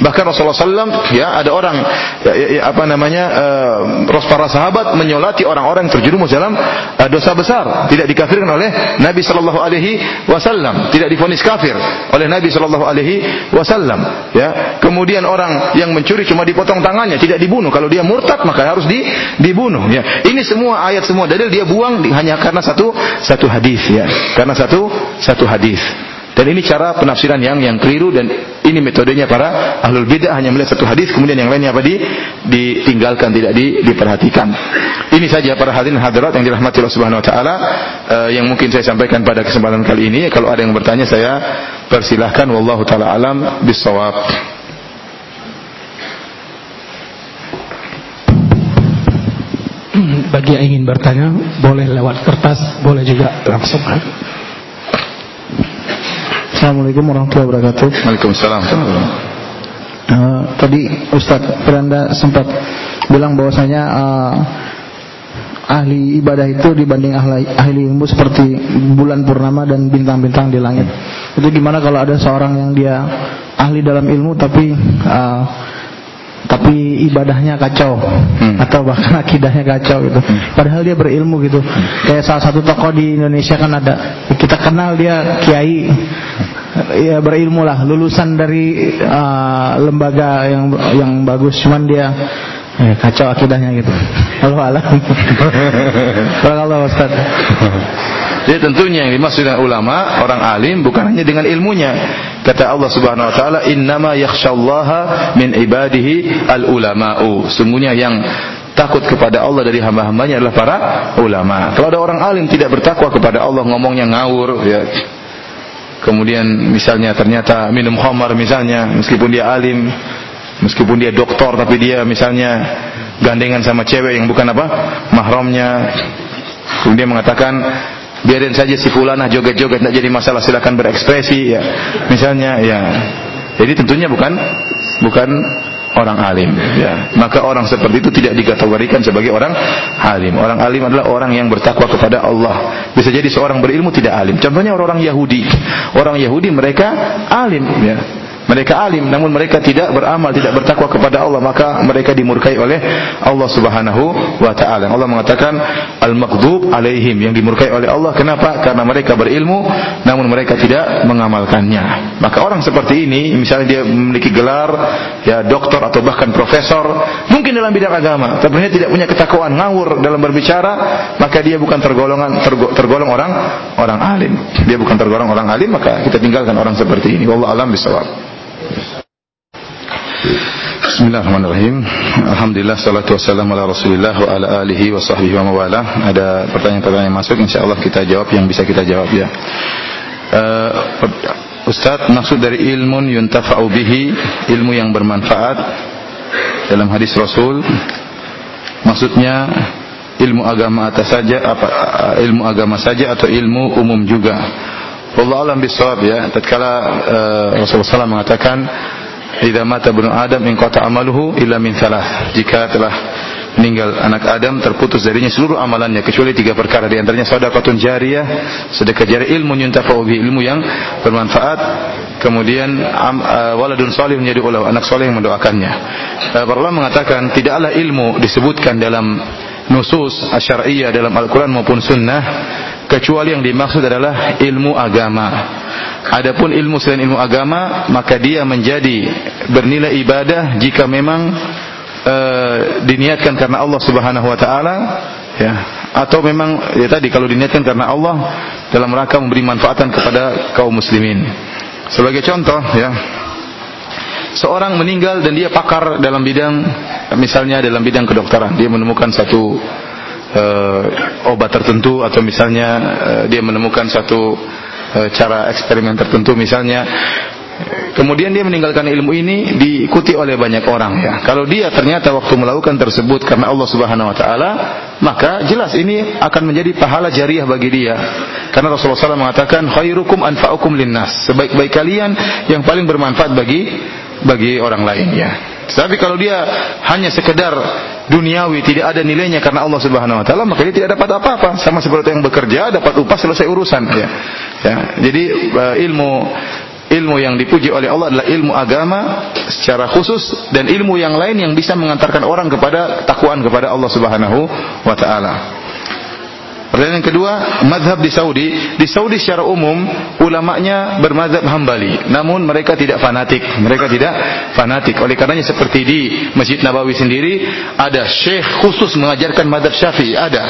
Bahkan Rasulullah SAW, ya ada orang, ya, ya, ya, apa namanya, uh, para sahabat menyolati orang-orang yang terjerumus dalam uh, dosa besar. Tidak dikafirkan oleh Nabi Sallallahu Alaihi Wasallam. Tidak difonis kafir oleh Nabi Sallallahu Alaihi Wasallam. Ya. Kemudian orang yang mencuri cuma dipotong tangannya, tidak dibunuh. Kalau dia murtad maka harus di, dibunuh. Ya. Ini semua ayat semua dalil dia buang hanya karena satu satu hadis ya. Karena satu satu hadis. Dan ini cara penafsiran yang yang keliru dan ini metodenya para ahlul bidah hanya melihat satu hadis kemudian yang lainnya apa di ditinggalkan tidak di, diperhatikan. Ini saja para hadirin hadirat yang dirahmati Allah Subhanahu wa taala eh, yang mungkin saya sampaikan pada kesempatan kali ini. Kalau ada yang bertanya saya persilahkan wallahu taala alam bisawab. Bagi yang ingin bertanya boleh lewat kertas, boleh juga langsung. Eh. Assalamualaikum warahmatullahi wabarakatuh. Waalaikumsalam. Uh, tadi Ustadz Firanda sempat bilang bahwasanya uh, ahli ibadah itu dibanding ahli, ahli ilmu seperti bulan purnama dan bintang-bintang di langit. Itu gimana kalau ada seorang yang dia ahli dalam ilmu tapi uh, tapi ibadahnya kacau hmm. atau bahkan (laughs) akidahnya kacau gitu. Hmm. Padahal dia berilmu gitu. Hmm. Kayak salah satu tokoh di Indonesia kan ada kita kenal dia kiai ya berilmu lah lulusan dari uh, lembaga yang yang bagus cuman dia eh, kacau akidahnya gitu. Allah alam. Allah Ustaz. Jadi tentunya yang dimaksud dengan ulama, orang alim bukan hanya dengan ilmunya. Kata Allah Subhanahu wa taala, "Innama yakhsyallaha min ibadihi al-ulama'u." Sungguhnya yang takut kepada Allah dari hamba-hambanya adalah para ulama. Kalau ada orang alim tidak bertakwa kepada Allah, ngomongnya ngawur, ya. Kemudian misalnya ternyata minum khamar misalnya, meskipun dia alim, meskipun dia doktor tapi dia misalnya gandengan sama cewek yang bukan apa mahramnya. Kemudian mengatakan biarin saja si fulanah joget-joget tidak jadi masalah silakan berekspresi ya. Misalnya ya. Jadi tentunya bukan bukan orang alim ya. Maka orang seperti itu tidak dikategorikan sebagai orang alim. Orang alim adalah orang yang bertakwa kepada Allah. Bisa jadi seorang berilmu tidak alim. Contohnya orang-orang Yahudi. Orang Yahudi mereka alim ya mereka alim namun mereka tidak beramal, tidak bertakwa kepada Allah, maka mereka dimurkai oleh Allah Subhanahu wa taala. Allah mengatakan al-maghdub alaihim yang dimurkai oleh Allah. Kenapa? Karena mereka berilmu namun mereka tidak mengamalkannya. Maka orang seperti ini misalnya dia memiliki gelar ya doktor atau bahkan profesor, mungkin dalam bidang agama, tapi dia tidak punya ketakwaan, ngawur dalam berbicara, maka dia bukan tergolongan tergolong orang orang alim. Dia bukan tergolong orang alim, maka kita tinggalkan orang seperti ini. Wallahu alam bisawab. Bismillahirrahmanirrahim. Alhamdulillah salatu wassalamu ala rasulillah wa ala alihi wa sahbihi wa mawala. Ada pertanyaan-pertanyaan yang masuk InsyaAllah kita jawab yang bisa kita jawab ya. Uh, Ustaz maksud dari ilmun yuntafa'u bihi Ilmu yang bermanfaat Dalam hadis Rasul Maksudnya ilmu agama atas saja apa ilmu agama saja atau ilmu umum juga. Wallahu alam bisawab ya. Tatkala uh, Rasulullah SAW mengatakan Idza mata ibnu Adam in qata amaluhu illa min salah. Jika telah meninggal anak Adam terputus darinya seluruh amalannya kecuali tiga perkara di antaranya sedekah jariyah, sedekah jariyah ilmu yuntafa'u ilmu yang bermanfaat, kemudian am, uh, waladun salih menjadi ulah anak saleh yang mendoakannya. Uh, para ulama mengatakan tidaklah ilmu disebutkan dalam nusus asyariyah dalam Al-Qur'an maupun sunnah kecuali yang dimaksud adalah ilmu agama. Adapun ilmu selain ilmu agama, maka dia menjadi bernilai ibadah jika memang e, diniatkan karena Allah Subhanahu wa taala, ya. Atau memang ya tadi kalau diniatkan karena Allah dalam rangka memberi manfaatan kepada kaum muslimin. Sebagai contoh, ya. Seorang meninggal dan dia pakar dalam bidang misalnya dalam bidang kedokteran, dia menemukan satu uh, obat tertentu atau misalnya uh, dia menemukan satu uh, cara eksperimen tertentu misalnya Kemudian dia meninggalkan ilmu ini diikuti oleh banyak orang ya. Kalau dia ternyata waktu melakukan tersebut karena Allah Subhanahu wa taala, maka jelas ini akan menjadi pahala jariah bagi dia. Karena Rasulullah SAW mengatakan khairukum anfa'ukum linnas. Sebaik-baik kalian yang paling bermanfaat bagi bagi orang lain ya. Tapi kalau dia hanya sekedar duniawi tidak ada nilainya karena Allah Subhanahu wa taala maka dia tidak dapat apa-apa sama seperti yang bekerja dapat upah selesai urusan ya. Ya, jadi uh, ilmu ilmu yang dipuji oleh Allah adalah ilmu agama secara khusus dan ilmu yang lain yang bisa mengantarkan orang kepada takwaan kepada Allah Subhanahu wa taala. Pertanyaan yang kedua, madhab di Saudi. Di Saudi secara umum, ulamanya bermadhab hambali. Namun mereka tidak fanatik. Mereka tidak fanatik. Oleh karenanya seperti di Masjid Nabawi sendiri, ada syekh khusus mengajarkan madhab syafi'i. Ada.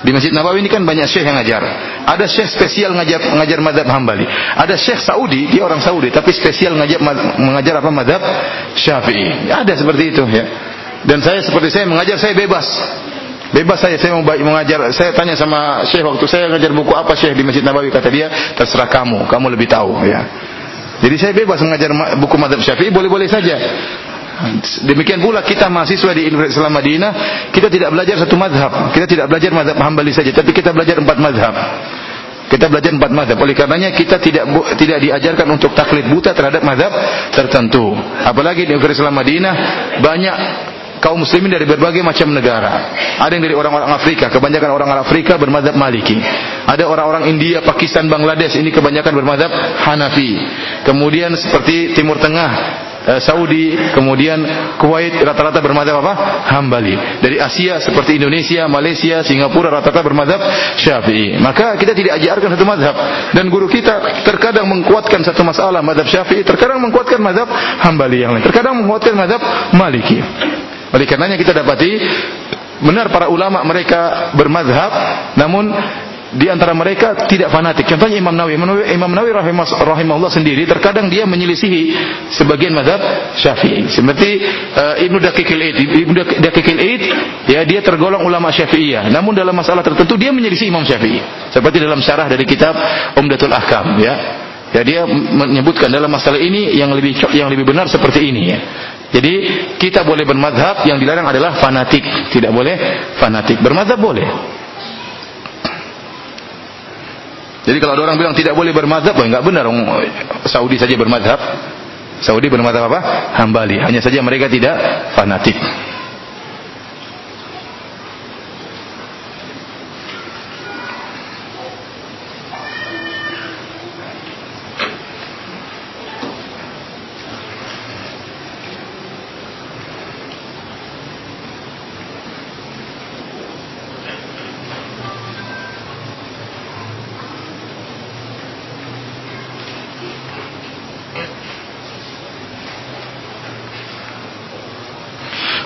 Di Masjid Nabawi ini kan banyak syekh yang ngajar. Ada syekh spesial ngajar mengajar madhab hambali. Ada syekh Saudi, dia orang Saudi, tapi spesial ngajar mengajar apa madhab syafi'i. Ada seperti itu ya. Dan saya seperti saya mengajar saya bebas. Bebas saya, saya mau mengajar. Saya tanya sama Syekh waktu saya ngajar buku apa Syekh di Masjid Nabawi kata dia, terserah kamu, kamu lebih tahu ya. Jadi saya bebas mengajar buku madhab Syafi'i boleh-boleh saja. Demikian pula kita mahasiswa di Universitas Islam Madinah, kita tidak belajar satu madhab. Kita tidak belajar madhab Hambali saja, tapi kita belajar empat madhab. Kita belajar empat madhab. Oleh karenanya kita tidak tidak diajarkan untuk taklid buta terhadap madhab tertentu. Apalagi di Universitas Islam Madinah banyak kaum muslimin dari berbagai macam negara. Ada yang dari orang-orang Afrika, kebanyakan orang Afrika bermadhab Maliki. Ada orang-orang India, Pakistan, Bangladesh, ini kebanyakan bermadhab Hanafi. Kemudian seperti Timur Tengah, eh, Saudi, kemudian Kuwait rata-rata bermadhab apa? Hambali. Dari Asia seperti Indonesia, Malaysia, Singapura rata-rata bermadhab Syafi'i. Maka kita tidak ajarkan satu madhab dan guru kita terkadang menguatkan satu masalah madhab Syafi'i, terkadang menguatkan madhab Hambali yang lain, terkadang menguatkan madhab Maliki. Oleh karenanya kita dapati benar para ulama mereka bermadhab namun di antara mereka tidak fanatik. Contohnya Imam Nawawi. Imam Nawawi, Imam Nawawi rahimahullah sendiri terkadang dia menyelisihi sebagian madhab Syafi'i. Seperti uh, Ibnu Daqiqil Aid. Ibnu Daqiqil Aid ya dia tergolong ulama Syafi'iyah. Namun dalam masalah tertentu dia menyelisih Imam Syafi'i. Seperti dalam syarah dari kitab Umdatul Ahkam ya. Ya dia menyebutkan dalam masalah ini yang lebih yang lebih benar seperti ini ya. Jadi kita boleh bermadhab yang dilarang adalah fanatik, tidak boleh fanatik. Bermadhab boleh. Jadi kalau ada orang bilang tidak boleh bermadhab, oh, enggak benar. Saudi saja bermadhab. Saudi bermadhab apa? Hambali. Hanya saja mereka tidak fanatik.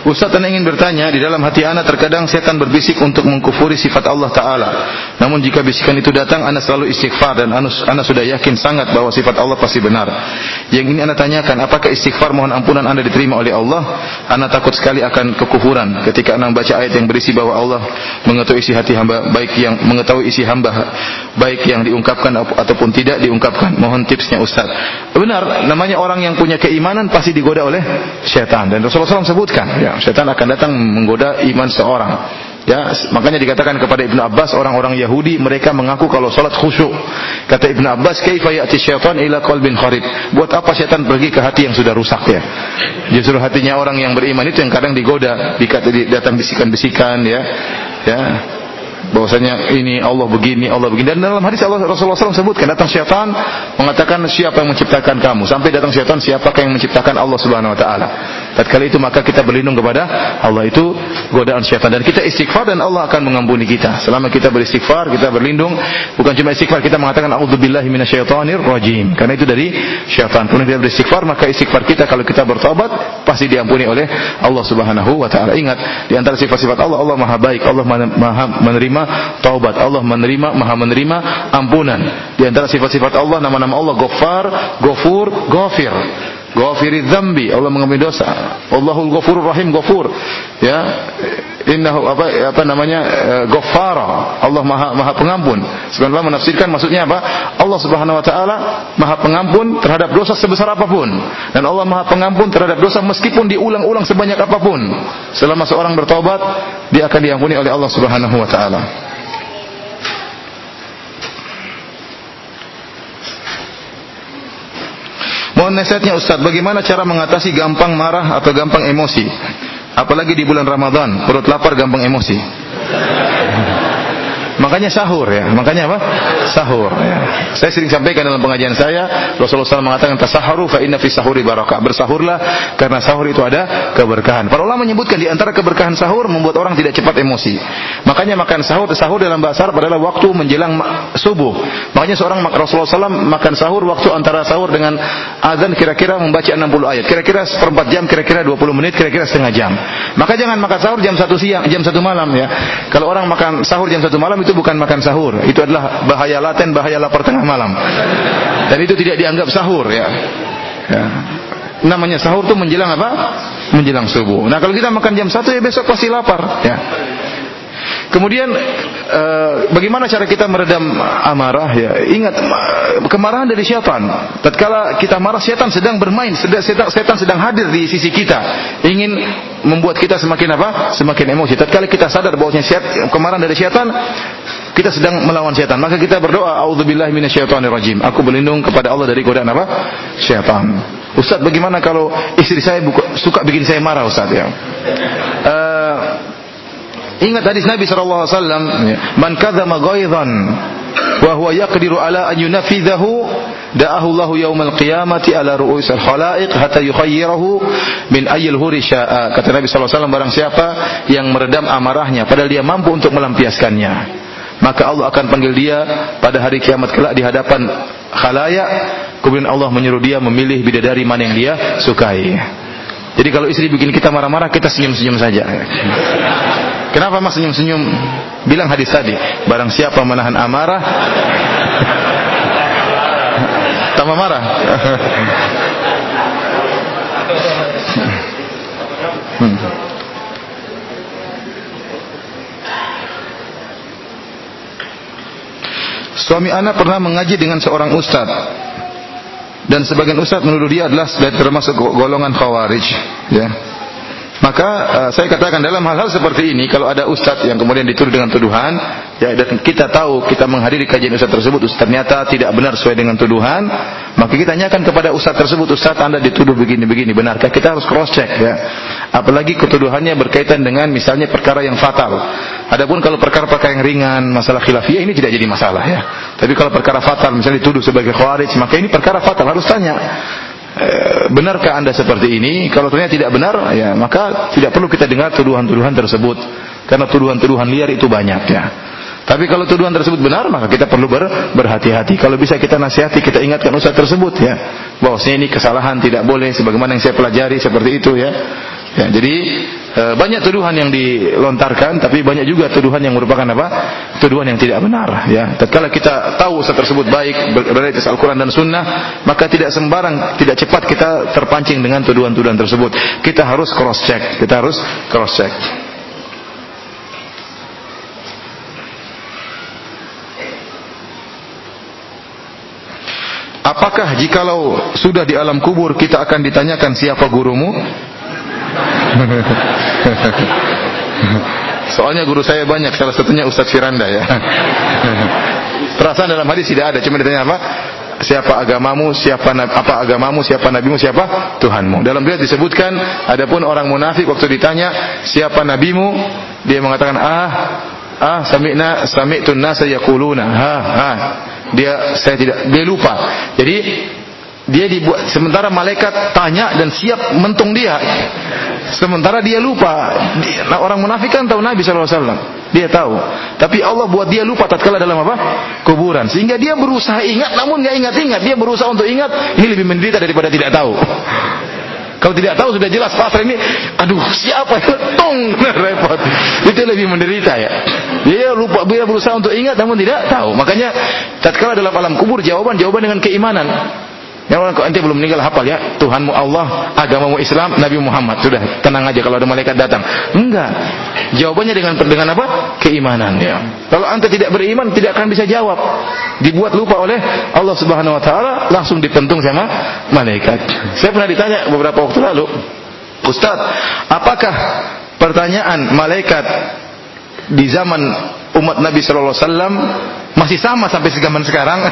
Ustaz anda ingin bertanya, di dalam hati anak terkadang setan berbisik untuk mengkufuri sifat Allah Ta'ala. Namun jika bisikan itu datang, anak selalu istighfar dan anak sudah yakin sangat bahwa sifat Allah pasti benar. Yang ini anak tanyakan, apakah istighfar mohon ampunan anda diterima oleh Allah? Anak takut sekali akan kekufuran ketika anak baca ayat yang berisi bahwa Allah mengetahui isi hati hamba, baik yang mengetahui isi hamba, baik yang diungkapkan ataupun tidak diungkapkan. Mohon tipsnya Ustaz. Benar, namanya orang yang punya keimanan pasti digoda oleh syaitan. Dan Rasulullah SAW sebutkan, ya, Setan akan datang menggoda iman seorang. Ya, makanya dikatakan kepada Ibnu Abbas orang-orang Yahudi mereka mengaku kalau salat khusyuk. Kata Ibnu Abbas, "Kaifa ya'ti syaitan ila qalbin kharib?" Buat apa setan pergi ke hati yang sudah rusak ya? Justru hatinya orang yang beriman itu yang kadang digoda, dikata datang bisikan-bisikan ya. Ya, bahwasanya ini Allah begini, Allah begini. Dan dalam hadis Allah Rasulullah SAW sebutkan datang syaitan mengatakan siapa yang menciptakan kamu. Sampai datang syaitan siapakah yang menciptakan Allah Subhanahu Wa Taala. Tatkala itu maka kita berlindung kepada Allah itu godaan syaitan dan kita istighfar dan Allah akan mengampuni kita. Selama kita beristighfar, kita berlindung bukan cuma istighfar kita mengatakan auzubillahi minasyaitonir rajim. Karena itu dari syaitan. Kemudian kita beristighfar maka istighfar kita kalau kita bertobat pasti diampuni oleh Allah Subhanahu wa taala. Ingat di antara sifat-sifat Allah Allah Maha baik, Allah Maha menerima taubat. Allah menerima, maha menerima ampunan. Di antara sifat-sifat Allah, nama-nama Allah Ghaffar, Ghafur, Ghafir. Ghafiri dzambi, Allah mengampuni dosa. Allahul Ghafurur Rahim, Ghafur. Ya. Innahu apa apa namanya? Eh, Ghaffara. Allah Maha Maha Pengampun. Sebenarnya menafsirkan maksudnya apa? Allah Subhanahu wa taala Maha Pengampun terhadap dosa sebesar apa pun dan Allah Maha Pengampun terhadap dosa meskipun diulang-ulang sebanyak apa pun. Selama seorang bertobat, dia akan diampuni oleh Allah Subhanahu wa taala. Mohon nasihatnya Ustaz, bagaimana cara mengatasi gampang marah atau gampang emosi? Apalagi di bulan Ramadan, perut lapar gampang emosi. Makanya sahur ya. Makanya apa? Sahur ya. Saya sering sampaikan dalam pengajian saya, Rasulullah SAW mengatakan tasaharu fa inna fi sahuri barakah. Bersahurlah karena sahur itu ada keberkahan. Para ulama menyebutkan di antara keberkahan sahur membuat orang tidak cepat emosi. Makanya makan sahur, sahur dalam bahasa Arab adalah waktu menjelang subuh. Makanya seorang Rasulullah SAW makan sahur waktu antara sahur dengan azan kira-kira membaca 60 ayat. Kira-kira seperempat jam, kira-kira 20 menit, kira-kira setengah jam. Maka jangan makan sahur jam satu siang, jam satu malam ya. Kalau orang makan sahur jam satu malam itu bukan makan sahur. Itu adalah bahaya laten, bahaya lapar tengah malam. Dan itu tidak dianggap sahur ya. ya. Namanya sahur itu menjelang apa? Menjelang subuh. Nah kalau kita makan jam satu ya besok pasti lapar ya. Kemudian eh, bagaimana cara kita meredam amarah ya? Ingat kemarahan dari syaitan. Tatkala kita marah syaitan sedang bermain, setan, setan sedang hadir di sisi kita, ingin membuat kita semakin apa? Semakin emosi. Tatkala kita sadar bahwa kemarahan dari syaitan, kita sedang melawan syaitan. Maka kita berdoa, "A'udzubillahi minasyaitonirrajim." Aku berlindung kepada Allah dari godaan apa? Syaitan. Ustaz, bagaimana kalau istri saya buka, suka bikin saya marah, Ustaz ya? Uh, ingat hadis Nabi sallallahu alaihi wasallam, "Man kadzama ghaidhan wa huwa yaqdiru ala an yunfidhahu da'ahu Allahu yaumal qiyamati ala ru'usil khalaiq hatta yukhayyirahu min ayyil huri sya'a." Kata Nabi sallallahu alaihi wasallam barang siapa yang meredam amarahnya padahal dia mampu untuk melampiaskannya maka Allah akan panggil dia pada hari kiamat kelak di hadapan khalayak. Kemudian Allah menyuruh dia memilih bidadari mana yang dia sukai. Jadi kalau istri bikin kita marah-marah kita senyum-senyum saja kenapa mas senyum-senyum? Bilang hadis tadi barang siapa menahan amarah (laughs) tambah marah. (laughs) Hmm. Suami anak pernah mengaji dengan seorang ustaz. Dan sebagian ustaz menuduh dia adalah termasuk golongan khawarij ya maka uh, saya katakan dalam hal-hal seperti ini kalau ada ustaz yang kemudian dituduh dengan tuduhan ya dan kita tahu kita menghadiri kajian ustaz tersebut ustaz ternyata tidak benar sesuai dengan tuduhan maka kita tanyakan kepada ustaz tersebut ustaz Anda dituduh begini-begini benarkah? Kita harus cross check ya. Apalagi ketuduhannya berkaitan dengan misalnya perkara yang fatal. Adapun kalau perkara-perkara yang ringan masalah khilafiyah ini tidak jadi masalah ya. Tapi kalau perkara fatal misalnya dituduh sebagai khawarij maka ini perkara fatal harus tanya benarkah anda seperti ini? Kalau ternyata tidak benar, ya maka tidak perlu kita dengar tuduhan-tuduhan tersebut. Karena tuduhan-tuduhan liar itu banyak ya. Tapi kalau tuduhan tersebut benar, maka kita perlu ber, berhati-hati. Kalau bisa kita nasihati, kita ingatkan usaha tersebut ya. Bahwasanya ini kesalahan tidak boleh sebagaimana yang saya pelajari seperti itu ya. Ya, jadi banyak tuduhan yang dilontarkan, tapi banyak juga tuduhan yang merupakan apa? Tuduhan yang tidak benar. Ya, tatkala kita tahu usaha tersebut baik berada di Al-Quran dan Sunnah, maka tidak sembarang, tidak cepat kita terpancing dengan tuduhan-tuduhan tersebut. Kita harus cross check, kita harus cross check. Apakah jikalau sudah di alam kubur kita akan ditanyakan siapa gurumu? (laughs) Soalnya guru saya banyak, salah satunya Ustadz Firanda ya. Perasaan dalam hadis tidak ada, cuma ditanya apa? Siapa agamamu, siapa apa agamamu, siapa nabimu, siapa Tuhanmu. Dalam riwayat disebutkan, adapun orang munafik waktu ditanya siapa nabimu, dia mengatakan ah ah sami'na sami'tun nasa yaquluna ha ha dia saya tidak dia lupa. Jadi dia dibuat sementara malaikat tanya dan siap mentung dia. Sementara dia lupa. Orang munafik kan tahu Nabi SAW. Dia tahu. Tapi Allah buat dia lupa tatkala dalam apa? Kuburan. Sehingga dia berusaha ingat namun nggak ingat-ingat. Dia berusaha untuk ingat. Ini lebih menderita daripada tidak tahu. Kalau tidak tahu sudah jelas pasal ini, aduh siapa itu tong (laughs) repot. Itu lebih menderita ya. Dia lupa dia berusaha untuk ingat namun tidak tahu. Makanya tatkala dalam alam kubur jawaban jawaban dengan keimanan. Yang orang ente belum meninggal hafal ya, Tuhanmu Allah, agamamu Islam, Nabi Muhammad. Sudah, tenang aja kalau ada malaikat datang. Enggak. Jawabannya dengan dengan apa? Keimanan ya. Kalau anda tidak beriman tidak akan bisa jawab. Dibuat lupa oleh Allah Subhanahu wa taala, langsung dipentung sama malaikat. Saya pernah ditanya beberapa waktu lalu, Ustaz, apakah pertanyaan malaikat di zaman umat Nabi Shallallahu Alaihi Wasallam masih sama sampai zaman sekarang.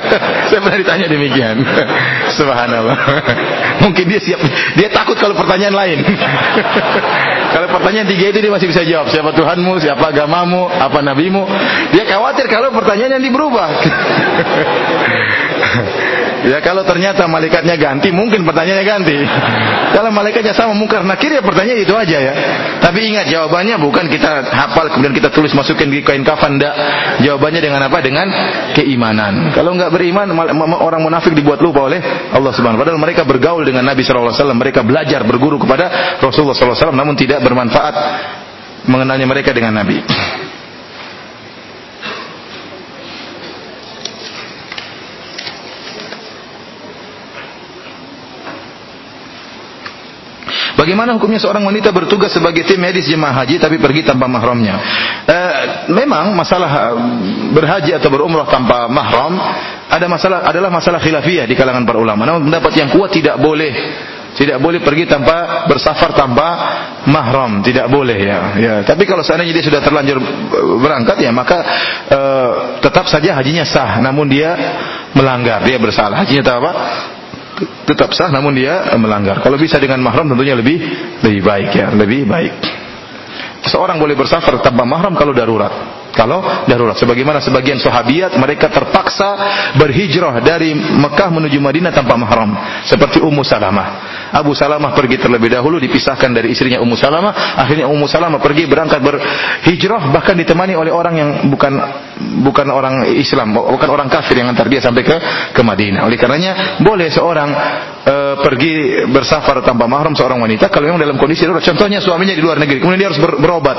(laughs) Saya pernah ditanya demikian. (laughs) Subhanallah. (laughs) Mungkin dia siap, dia takut kalau pertanyaan lain. kalau pertanyaan tiga itu dia masih bisa jawab. Siapa Tuhanmu, siapa agamamu, apa nabimu. Dia khawatir kalau pertanyaan yang berubah. Ya kalau ternyata malaikatnya ganti, mungkin pertanyaannya ganti. (laughs) Kalau malaikatnya sama mungkar nakir ya pertanyaan itu aja ya. Tapi ingat jawabannya bukan kita hafal kemudian kita tulis masukin di kain kafan ndak. Jawabannya dengan apa? Dengan keimanan. Kalau nggak beriman orang munafik dibuat lupa oleh Allah Subhanahu Padahal mereka bergaul dengan Nabi sallallahu alaihi wasallam, mereka belajar berguru kepada Rasulullah sallallahu alaihi wasallam namun tidak bermanfaat mengenalnya mereka dengan Nabi. Bagaimana hukumnya seorang wanita bertugas sebagai tim medis jemaah haji tapi pergi tanpa mahramnya? Eh, memang masalah eh, berhaji atau berumrah tanpa mahram ada masalah adalah masalah khilafiyah di kalangan para ulama. Namun pendapat yang kuat tidak boleh tidak boleh pergi tanpa bersafar tanpa mahram, tidak boleh ya. Ya, tapi kalau seandainya dia sudah terlanjur berangkat ya maka e, tetap saja hajinya sah, namun dia melanggar, dia bersalah. Hajinya tetap apa? Tetap sah namun dia melanggar. Kalau bisa dengan mahram tentunya lebih lebih baik ya, lebih baik. Seorang boleh bersafar tanpa mahram kalau darurat. Kalau darurat. Sebagaimana sebagian sahabiat mereka terpaksa berhijrah dari Mekah menuju Madinah tanpa mahram. Seperti Ummu Salamah. Abu Salamah pergi terlebih dahulu dipisahkan dari istrinya Ummu Salamah. Akhirnya Ummu Salamah pergi berangkat berhijrah bahkan ditemani oleh orang yang bukan bukan orang Islam, bukan orang kafir yang antar dia sampai ke ke Madinah. Oleh karenanya boleh seorang e, pergi bersafar tanpa mahram seorang wanita kalau memang dalam kondisi darurat. Contohnya suaminya di luar negeri, kemudian dia harus ber, berobat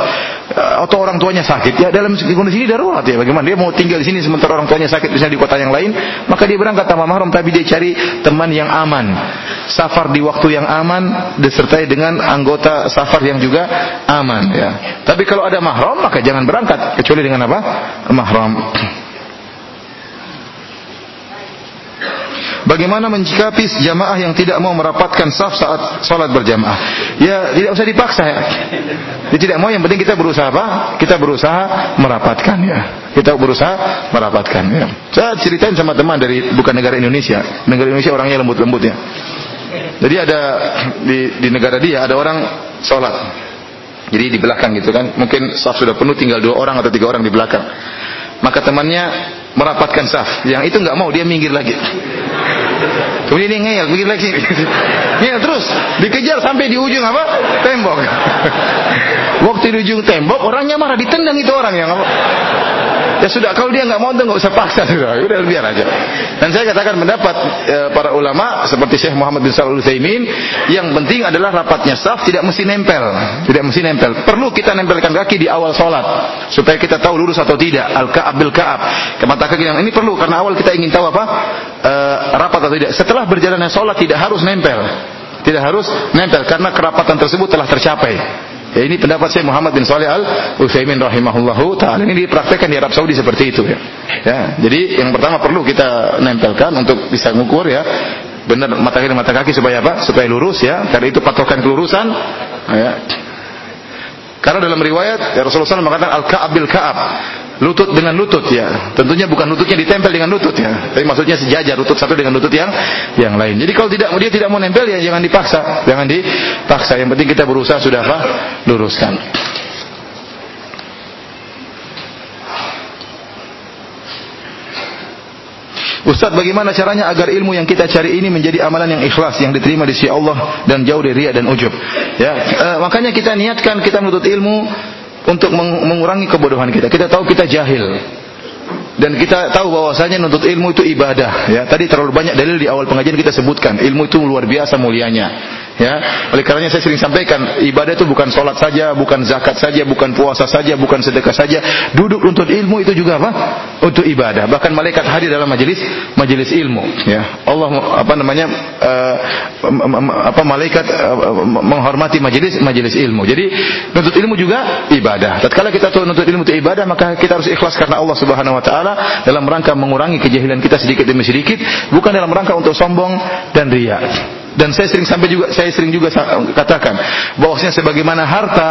e, atau orang tuanya sakit. Ya dalam di kondisi ini darurat ya. Bagaimana dia mau tinggal di sini sementara orang tuanya sakit misalnya di kota yang lain, maka dia berangkat tanpa mahram tapi dia cari teman yang aman. Safar di waktu yang aman disertai dengan anggota safar yang juga aman ya. Tapi kalau ada mahram maka jangan berangkat kecuali dengan apa? Mahram. Bagaimana mencikapi jamaah yang tidak mau merapatkan saf saat sholat berjamaah? Ya tidak usah dipaksa ya. Dia tidak mau yang penting kita berusaha apa? Kita berusaha merapatkan ya. Kita berusaha merapatkan ya. Saya ceritain sama teman dari bukan negara Indonesia. Negara Indonesia orangnya lembut-lembut ya. Jadi ada di, di negara dia ada orang sholat. Jadi di belakang gitu kan. Mungkin saf sudah penuh tinggal dua orang atau tiga orang di belakang. Maka temannya merapatkan saf. Yang itu nggak mau dia minggir lagi. Kemudian dia ngeyel, minggir lagi. (laughs) ngeyel terus, dikejar sampai di ujung apa? Tembok. (laughs) Waktu di ujung tembok, orangnya marah, ditendang itu orang yang apa? Ya sudah, kalau dia nggak mau tuh nggak usah paksa sudah, (laughs) udah biar aja. Dan saya katakan pendapat e, para ulama seperti Syekh Muhammad bin Shalih Utsaimin, yang penting adalah rapatnya saf tidak mesti nempel, tidak mesti nempel. Perlu kita nempelkan kaki di awal sholat supaya kita tahu lurus atau tidak. Al kaab bil kaab. Kemata kaki yang ini perlu karena awal kita ingin tahu apa e, rapat atau tidak. Setelah berjalannya sholat tidak harus nempel, tidak harus nempel karena kerapatan tersebut telah tercapai. Ya, ini pendapat saya Muhammad bin Saleh Al Utsaimin rahimahullahu taala. Ini dipraktekkan di Arab Saudi seperti itu ya. ya. Jadi yang pertama perlu kita nempelkan untuk bisa mengukur ya benar mata kaki mata kaki supaya apa? Supaya lurus ya. Karena itu patokan kelurusan. Ya. Karena dalam riwayat ya Rasulullah SAW mengatakan al-ka'ab bil ka'ab lutut dengan lutut ya. Tentunya bukan lututnya ditempel dengan lutut ya. Tapi maksudnya sejajar lutut satu dengan lutut yang yang lain. Jadi kalau tidak dia tidak mau nempel ya jangan dipaksa, jangan dipaksa. Yang penting kita berusaha sudah apa? luruskan. Ustaz bagaimana caranya agar ilmu yang kita cari ini menjadi amalan yang ikhlas yang diterima di sisi Allah dan jauh dari riya dan ujub. Ya, e, makanya kita niatkan kita menuntut ilmu untuk mengurangi kebodohan kita. Kita tahu kita jahil. Dan kita tahu bahwasanya nuntut ilmu itu ibadah, ya. Tadi terlalu banyak dalil di awal pengajian kita sebutkan, ilmu itu luar biasa mulianya. Ya, oleh karenanya saya sering sampaikan, ibadah itu bukan sholat saja, bukan zakat saja, bukan puasa saja, bukan sedekah saja. Duduk untuk ilmu itu juga apa? Untuk ibadah. Bahkan malaikat hadir dalam majelis majelis ilmu. Ya, Allah apa namanya uh, apa malaikat uh, menghormati majelis majelis ilmu. Jadi nuntut ilmu juga ibadah. Tatkala kita tahu nuntut ilmu itu ibadah, maka kita harus ikhlas karena Allah Subhanahu Wa Taala dalam rangka mengurangi kejahilan kita sedikit demi sedikit, bukan dalam rangka untuk sombong dan riya. Dan saya sering sampai juga saya sering juga katakan bahwasanya sebagaimana harta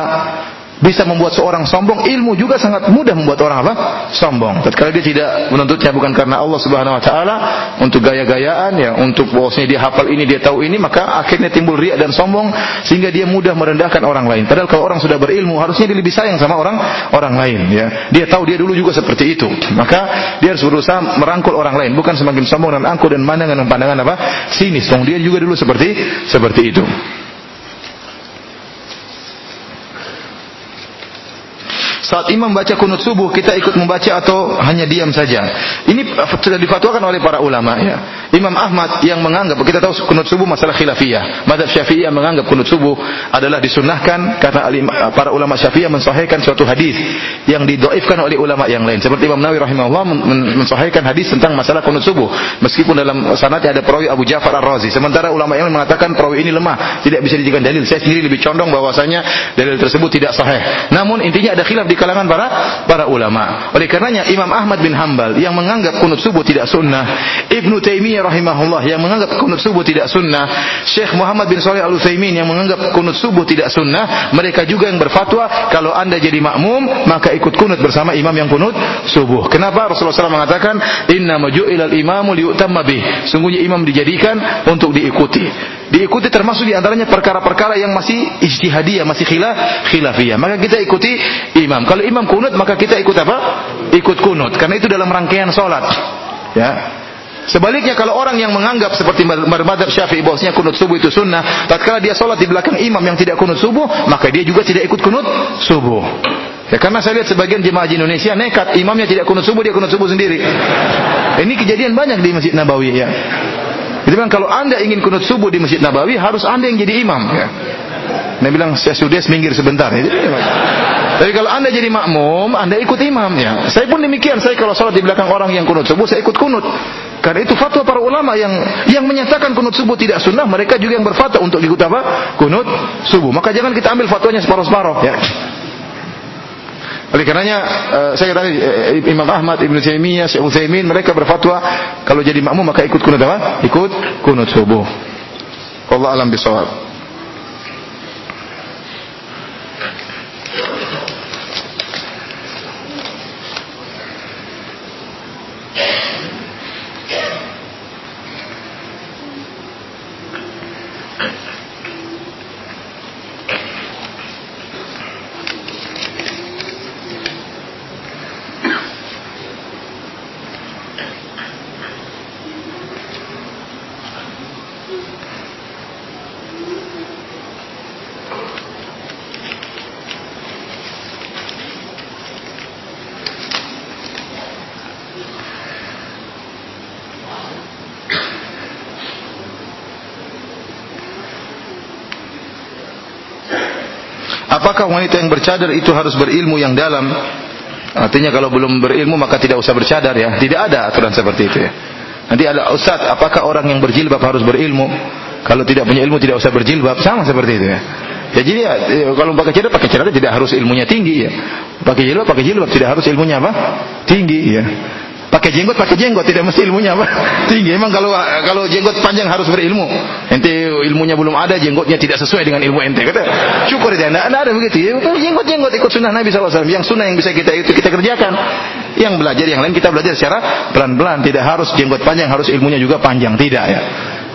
bisa membuat seorang sombong, ilmu juga sangat mudah membuat orang apa? Sombong. Tatkala dia tidak menuntutnya bukan karena Allah Subhanahu wa taala untuk gaya-gayaan ya, untuk bahwasanya dia hafal ini, dia tahu ini, maka akhirnya timbul riak dan sombong sehingga dia mudah merendahkan orang lain. Padahal kalau orang sudah berilmu, harusnya dia lebih sayang sama orang orang lain ya. Dia tahu dia dulu juga seperti itu. Maka dia harus berusaha merangkul orang lain, bukan semakin sombong dan angkuh dan pandangan pandangan apa? Sinis. Dia juga dulu seperti seperti itu. Saat imam baca kunut subuh, kita ikut membaca atau hanya diam saja? Ini sudah difatwakan oleh para ulama ya. Imam Ahmad yang menganggap kita tahu kunut subuh masalah khilafiyah. Madzhab Syafi'iyah menganggap kunut subuh adalah disunnahkan karena para ulama Syafi'iyah mensahihkan suatu hadis yang didoifkan oleh ulama yang lain. Seperti Imam Nawawi rahimahullah mensahihkan hadis tentang masalah kunut subuh. Meskipun dalam sanadnya ada perawi Abu Ja'far Ar-Razi. Sementara ulama yang lain mengatakan perawi ini lemah, tidak bisa dijadikan dalil. Saya sendiri lebih condong bahwasanya dalil tersebut tidak sahih. Namun intinya ada khilaf di kalangan para para ulama. Oleh karenanya Imam Ahmad bin Hambal yang menganggap kunut subuh tidak sunnah, Ibnu Taimiyah rahimahullah yang menganggap kunut subuh tidak sunnah, Syekh Muhammad bin Shalih Al Utsaimin yang menganggap kunut subuh tidak sunnah, mereka juga yang berfatwa kalau anda jadi makmum maka ikut kunut bersama imam yang kunut subuh. Kenapa Rasulullah SAW mengatakan Inna maju'ilal imamu liutamma bih. Sungguhnya imam dijadikan untuk diikuti. Diikuti termasuk di antaranya perkara-perkara yang masih ijtihadiyah, masih khilaf, khilafiyah. Maka kita ikuti imam. Kalau imam kunut maka kita ikut apa? Ikut kunut. Karena itu dalam rangkaian sholat. Ya, Sebaliknya kalau orang yang menganggap seperti madhab syafi'i bahwasanya kunut subuh itu sunnah, tatkala dia sholat di belakang imam yang tidak kunut subuh, maka dia juga tidak ikut kunut subuh. Ya karena saya lihat sebagian jemaah di Indonesia nekat, imamnya tidak kunut subuh, dia kunut subuh sendiri. Ini kejadian banyak di Masjid Nabawi ya. Jadi kan kalau anda ingin kunut subuh di Masjid Nabawi, harus anda yang jadi imam. Ya. Dia bilang, saya sudah minggir sebentar. Ya. Tapi kalau anda jadi makmum, anda ikut imam ya. Saya pun demikian. Saya kalau sholat di belakang orang yang kunut subuh, saya ikut kunut. Karena itu fatwa para ulama yang yang menyatakan kunut subuh tidak sunnah, mereka juga yang berfatwa untuk ikut apa? Kunut subuh. Maka jangan kita ambil fatwanya separuh-separuh ya. Oleh karenanya uh, saya kata uh, Imam Ahmad, Ibnu Taimiyah, Syekh mereka berfatwa kalau jadi makmum maka ikut kunut apa? Ikut kunut subuh. Allah alam bisawab. Apakah wanita yang bercadar itu harus berilmu yang dalam? Artinya kalau belum berilmu maka tidak usah bercadar ya. Tidak ada aturan seperti itu ya. Nanti ada Ustaz, apakah orang yang berjilbab harus berilmu? Kalau tidak punya ilmu tidak usah berjilbab, sama seperti itu ya. Ya jadi ya, kalau pakai cadar pakai cadar tidak harus ilmunya tinggi ya. Pakai jilbab pakai jilbab tidak harus ilmunya apa? Tinggi ya. Pakai jenggot, pakai jenggot, tidak mesti ilmunya apa? (laughs) Tinggi. Emang kalau kalau jenggot panjang harus berilmu. Ente ilmunya belum ada, jenggotnya tidak sesuai dengan ilmu ente. Kata, syukur itu. Tidak ada begitu. Ya, jenggot-jenggot ikut sunnah Nabi SAW. Yang sunnah yang bisa kita itu kita kerjakan. Yang belajar yang lain kita belajar secara pelan-pelan. Tidak harus jenggot panjang, harus ilmunya juga panjang. Tidak ya.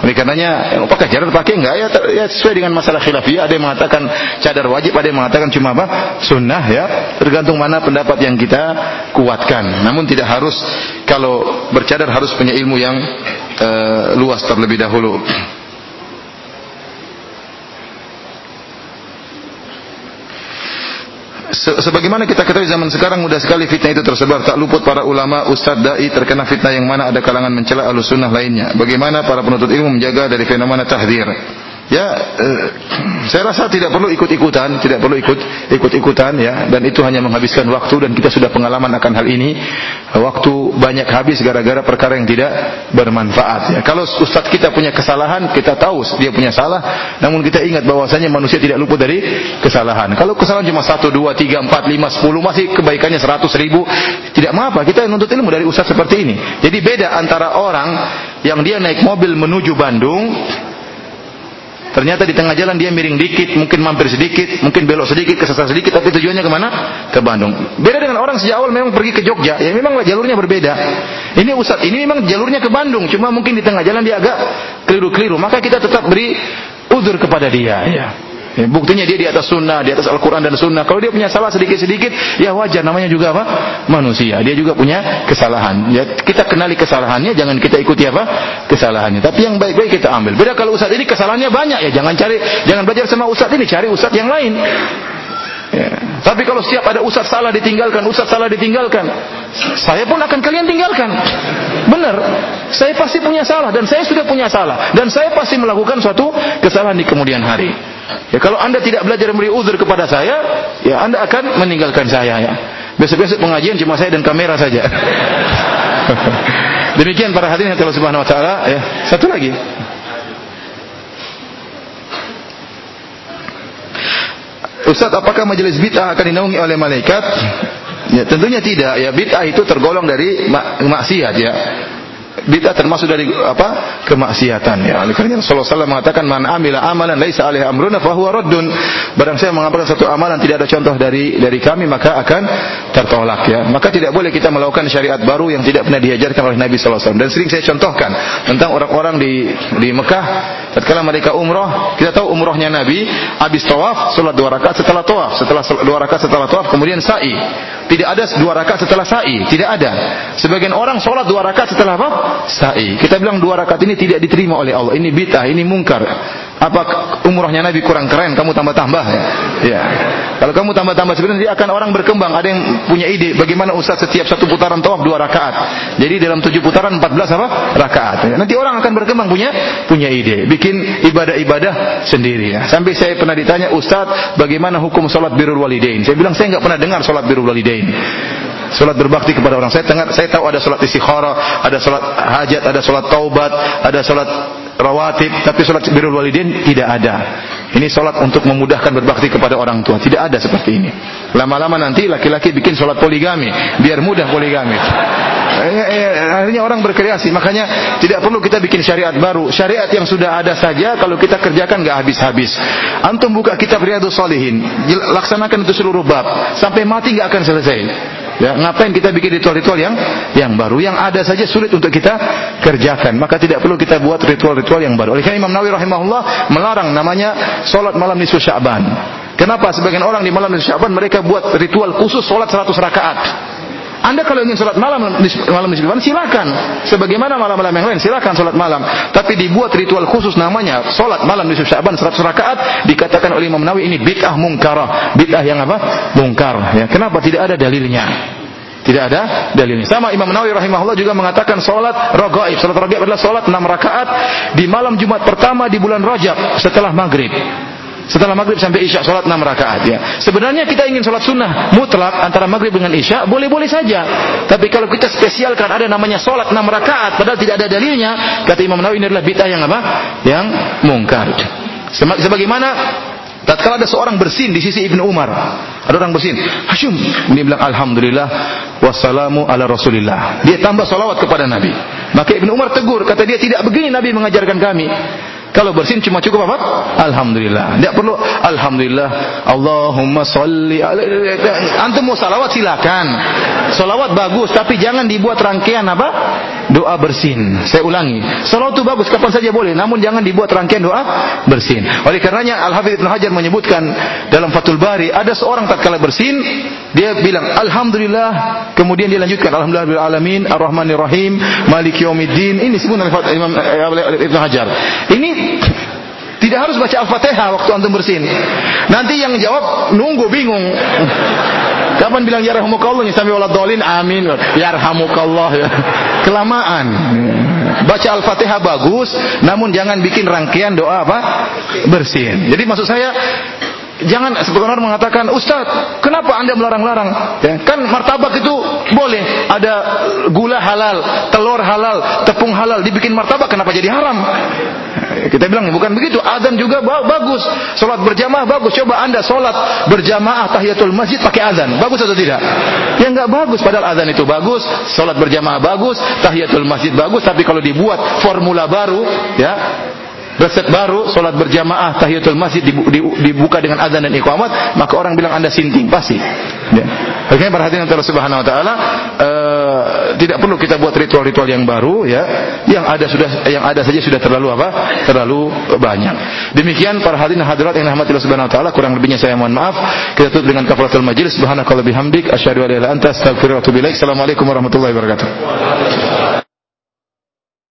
Oleh karenanya yang pakai cadar pakai enggak? Ya, ya sesuai dengan masalah khilafiyah. Ada yang mengatakan cadar wajib ada yang mengatakan cuma apa? Sunnah ya. Tergantung mana pendapat yang kita kuatkan. Namun tidak harus kalau bercadar harus punya ilmu yang uh, luas terlebih dahulu sebagaimana kita ketahui zaman sekarang mudah sekali fitnah itu tersebar. Tak luput para ulama ustaz dai terkena fitnah yang mana ada kalangan mencela alusunnah lainnya. Bagaimana para penuntut ilmu menjaga dari fenomena tahdir Ya, eh, saya rasa tidak perlu ikut-ikutan, tidak perlu ikut ikut-ikutan ya, dan itu hanya menghabiskan waktu dan kita sudah pengalaman akan hal ini. Waktu banyak habis gara-gara perkara yang tidak bermanfaat. Ya. Kalau ustadz kita punya kesalahan, kita tahu dia punya salah, namun kita ingat bahwasanya manusia tidak luput dari kesalahan. Kalau kesalahan cuma satu, dua, tiga, empat, lima, sepuluh, masih kebaikannya seratus ribu, tidak mengapa. Kita menuntut ilmu dari ustadz seperti ini. Jadi beda antara orang yang dia naik mobil menuju Bandung Ternyata di tengah jalan dia miring dikit, mungkin mampir sedikit, mungkin belok sedikit, kesasar sedikit, tapi tujuannya ke mana? Ke Bandung. Beda dengan orang sejak awal memang pergi ke Jogja, ya memang jalurnya berbeda. Ini Ustaz, ini memang jalurnya ke Bandung, cuma mungkin di tengah jalan dia agak keliru-keliru. Maka kita tetap beri uzur kepada dia. Ya. Ya, buktinya dia di atas sunnah, di atas Al-Quran dan sunnah. Kalau dia punya salah sedikit-sedikit, ya wajar. Namanya juga apa? Manusia. Dia juga punya kesalahan. Ya, kita kenali kesalahannya, jangan kita ikuti apa? Kesalahannya. Tapi yang baik-baik kita ambil. Beda kalau ustadz ini kesalahannya banyak ya, jangan cari, jangan belajar sama ustadz ini, cari ustadz yang lain. Ya. Tapi kalau setiap ada ustaz salah ditinggalkan, ustaz salah ditinggalkan, saya pun akan kalian tinggalkan. Benar, saya pasti punya salah dan saya sudah punya salah dan saya pasti melakukan suatu kesalahan di kemudian hari. Ya kalau anda tidak belajar memberi uzur kepada saya, ya anda akan meninggalkan saya ya. Besok-besok pengajian cuma saya dan kamera saja. (laughs) Demikian para hadirin Allah Subhanahu wa taala ya. Satu lagi. Ustaz, apakah majelis bid'ah akan dinaungi oleh malaikat? Ya, tentunya tidak. Ya, bid'ah itu tergolong dari mak maksiat ya bid'ah termasuk dari apa? kemaksiatan ya. Oleh karena Rasulullah SAW mengatakan man amila amalan laisa alaihi amruna fahuwa raddun. Barang saya mengamalkan satu amalan tidak ada contoh dari dari kami maka akan tertolak ya. Maka tidak boleh kita melakukan syariat baru yang tidak pernah diajarkan oleh Nabi SAW. Dan sering saya contohkan tentang orang-orang di di Mekah tatkala mereka umroh, kita tahu umrohnya Nabi habis tawaf salat dua rakaat setelah tawaf, setelah dua rakaat setelah tawaf kemudian sa'i. Tidak ada dua rakaat setelah sa'i, tidak ada. Sebagian orang salat dua rakaat setelah apa? sa'i. Kita bilang dua rakaat ini tidak diterima oleh Allah. Ini bid'ah, ini mungkar. Apa umrohnya Nabi kurang keren, kamu tambah-tambah ya. ya. Kalau kamu tambah-tambah sebenarnya akan orang berkembang. Ada yang punya ide bagaimana Ustaz setiap satu putaran tawaf dua rakaat. Jadi dalam tujuh putaran empat belas apa? rakaat. Ya. Nanti orang akan berkembang punya punya ide, bikin ibadah-ibadah sendiri ya. Sampai saya pernah ditanya, "Ustaz, bagaimana hukum salat birrul walidain?" Saya bilang, "Saya nggak pernah dengar salat birrul walidain." Salat berbakti kepada orang. Saya tengah, saya tahu ada salat istikharah, ada salat hajat, ada salat taubat, ada salat rawatib, tapi salat birrul walidain tidak ada. Ini salat untuk memudahkan berbakti kepada orang tua. Tidak ada seperti ini. Lama-lama nanti laki-laki bikin salat poligami, biar mudah poligami. Eh, eh, akhirnya orang berkreasi. Makanya tidak perlu kita bikin syariat baru. Syariat yang sudah ada saja kalau kita kerjakan nggak habis-habis. Antum buka kitab Riyadhus Shalihin, laksanakan itu seluruh bab sampai mati nggak akan selesai. Ya, ngapain kita bikin ritual-ritual yang yang baru? Yang ada saja sulit untuk kita kerjakan. Maka tidak perlu kita buat ritual-ritual yang baru. Oleh karena Imam Nawawi rahimahullah melarang namanya salat malam nisfu Sya'ban. Kenapa? Sebagian orang di malam nisfu Sya'ban mereka buat ritual khusus salat 100 rakaat. Anda kalau ingin sholat malam malam nisfu silakan. Sebagaimana malam-malam yang lain silakan sholat malam. Tapi dibuat ritual khusus namanya sholat malam nisfu Syaban 100 rakaat dikatakan oleh Imam Nawawi ini bid'ah mungkarah. Bid'ah yang apa? Mungkar. Ya, kenapa tidak ada dalilnya? Tidak ada dalilnya. Sama Imam Nawawi rahimahullah juga mengatakan salat ragaib. Salat ragaib adalah salat 6 rakaat di malam Jumat pertama di bulan Rajab setelah maghrib. Setelah maghrib sampai isya sholat 6 rakaat ya. Sebenarnya kita ingin sholat sunnah mutlak antara maghrib dengan isya boleh-boleh saja. Tapi kalau kita spesialkan ada namanya sholat 6 rakaat padahal tidak ada dalilnya, kata Imam Nawawi ini adalah bid'ah yang apa? Yang mungkar. Sebagaimana tatkala ada seorang bersin di sisi Ibnu Umar. Ada orang bersin, Hashim, dia bilang alhamdulillah wassalamu ala Rasulillah. Dia tambah salawat kepada Nabi. Maka Ibnu Umar tegur, kata dia tidak begini Nabi mengajarkan kami. Kalau bersin cuma cukup apa? Alhamdulillah. Tidak perlu Alhamdulillah. Allahumma salli Antum mau salawat silakan. Salawat bagus, tapi jangan dibuat rangkaian apa? Doa bersin. Saya ulangi. Salawat itu bagus, kapan saja boleh. Namun jangan dibuat rangkaian doa bersin. Oleh karenanya Al-Hafidh Ibn Hajar menyebutkan dalam Fathul Bari, ada seorang tatkala bersin, dia bilang Alhamdulillah, kemudian dia lanjutkan Alhamdulillah alamin, Ar-Rahmanir Rahim, Maliki Yaumiddin. Ini disebut oleh Imam Ibn Hajar. Ini tidak harus baca Al-Fatihah waktu antum bersin. Nanti yang jawab nunggu bingung. Kapan bilang ya rahmukallah sampai wala dolin amin. Ya rahmukallah ya. Kelamaan. Baca Al-Fatihah bagus, namun jangan bikin rangkaian doa apa? Bersin. Jadi maksud saya Jangan sebagian orang mengatakan, Ustaz, kenapa anda melarang-larang? Ya, kan martabak itu boleh. Ada gula halal, telur halal, tepung halal, dibikin martabak, kenapa jadi haram? Kita bilang bukan begitu. Adzan juga bagus. Salat berjamaah bagus. Coba Anda salat berjamaah tahiyatul masjid pakai adzan. Bagus atau tidak? Ya enggak bagus padahal adzan itu bagus, salat berjamaah bagus, tahiyatul masjid bagus, tapi kalau dibuat formula baru, ya, resep baru, solat berjamaah, tahiyatul masjid dibuka dengan azan dan iqamat, maka orang bilang anda sinting pasti. Ya. Makanya perhatian Allah Subhanahu Wa Taala uh, tidak perlu kita buat ritual-ritual yang baru, ya, yang ada sudah, yang ada saja sudah terlalu apa? Terlalu banyak. Demikian para hadirin hadirat yang rahmati Allah Subhanahu Wa Taala, kurang lebihnya saya mohon maaf. Kita tutup dengan kafaratul majlis. Subhanakallah bihamdik, asyhadu an la ilaha illa anta, astaghfiruka wa atubu warahmatullahi wabarakatuh.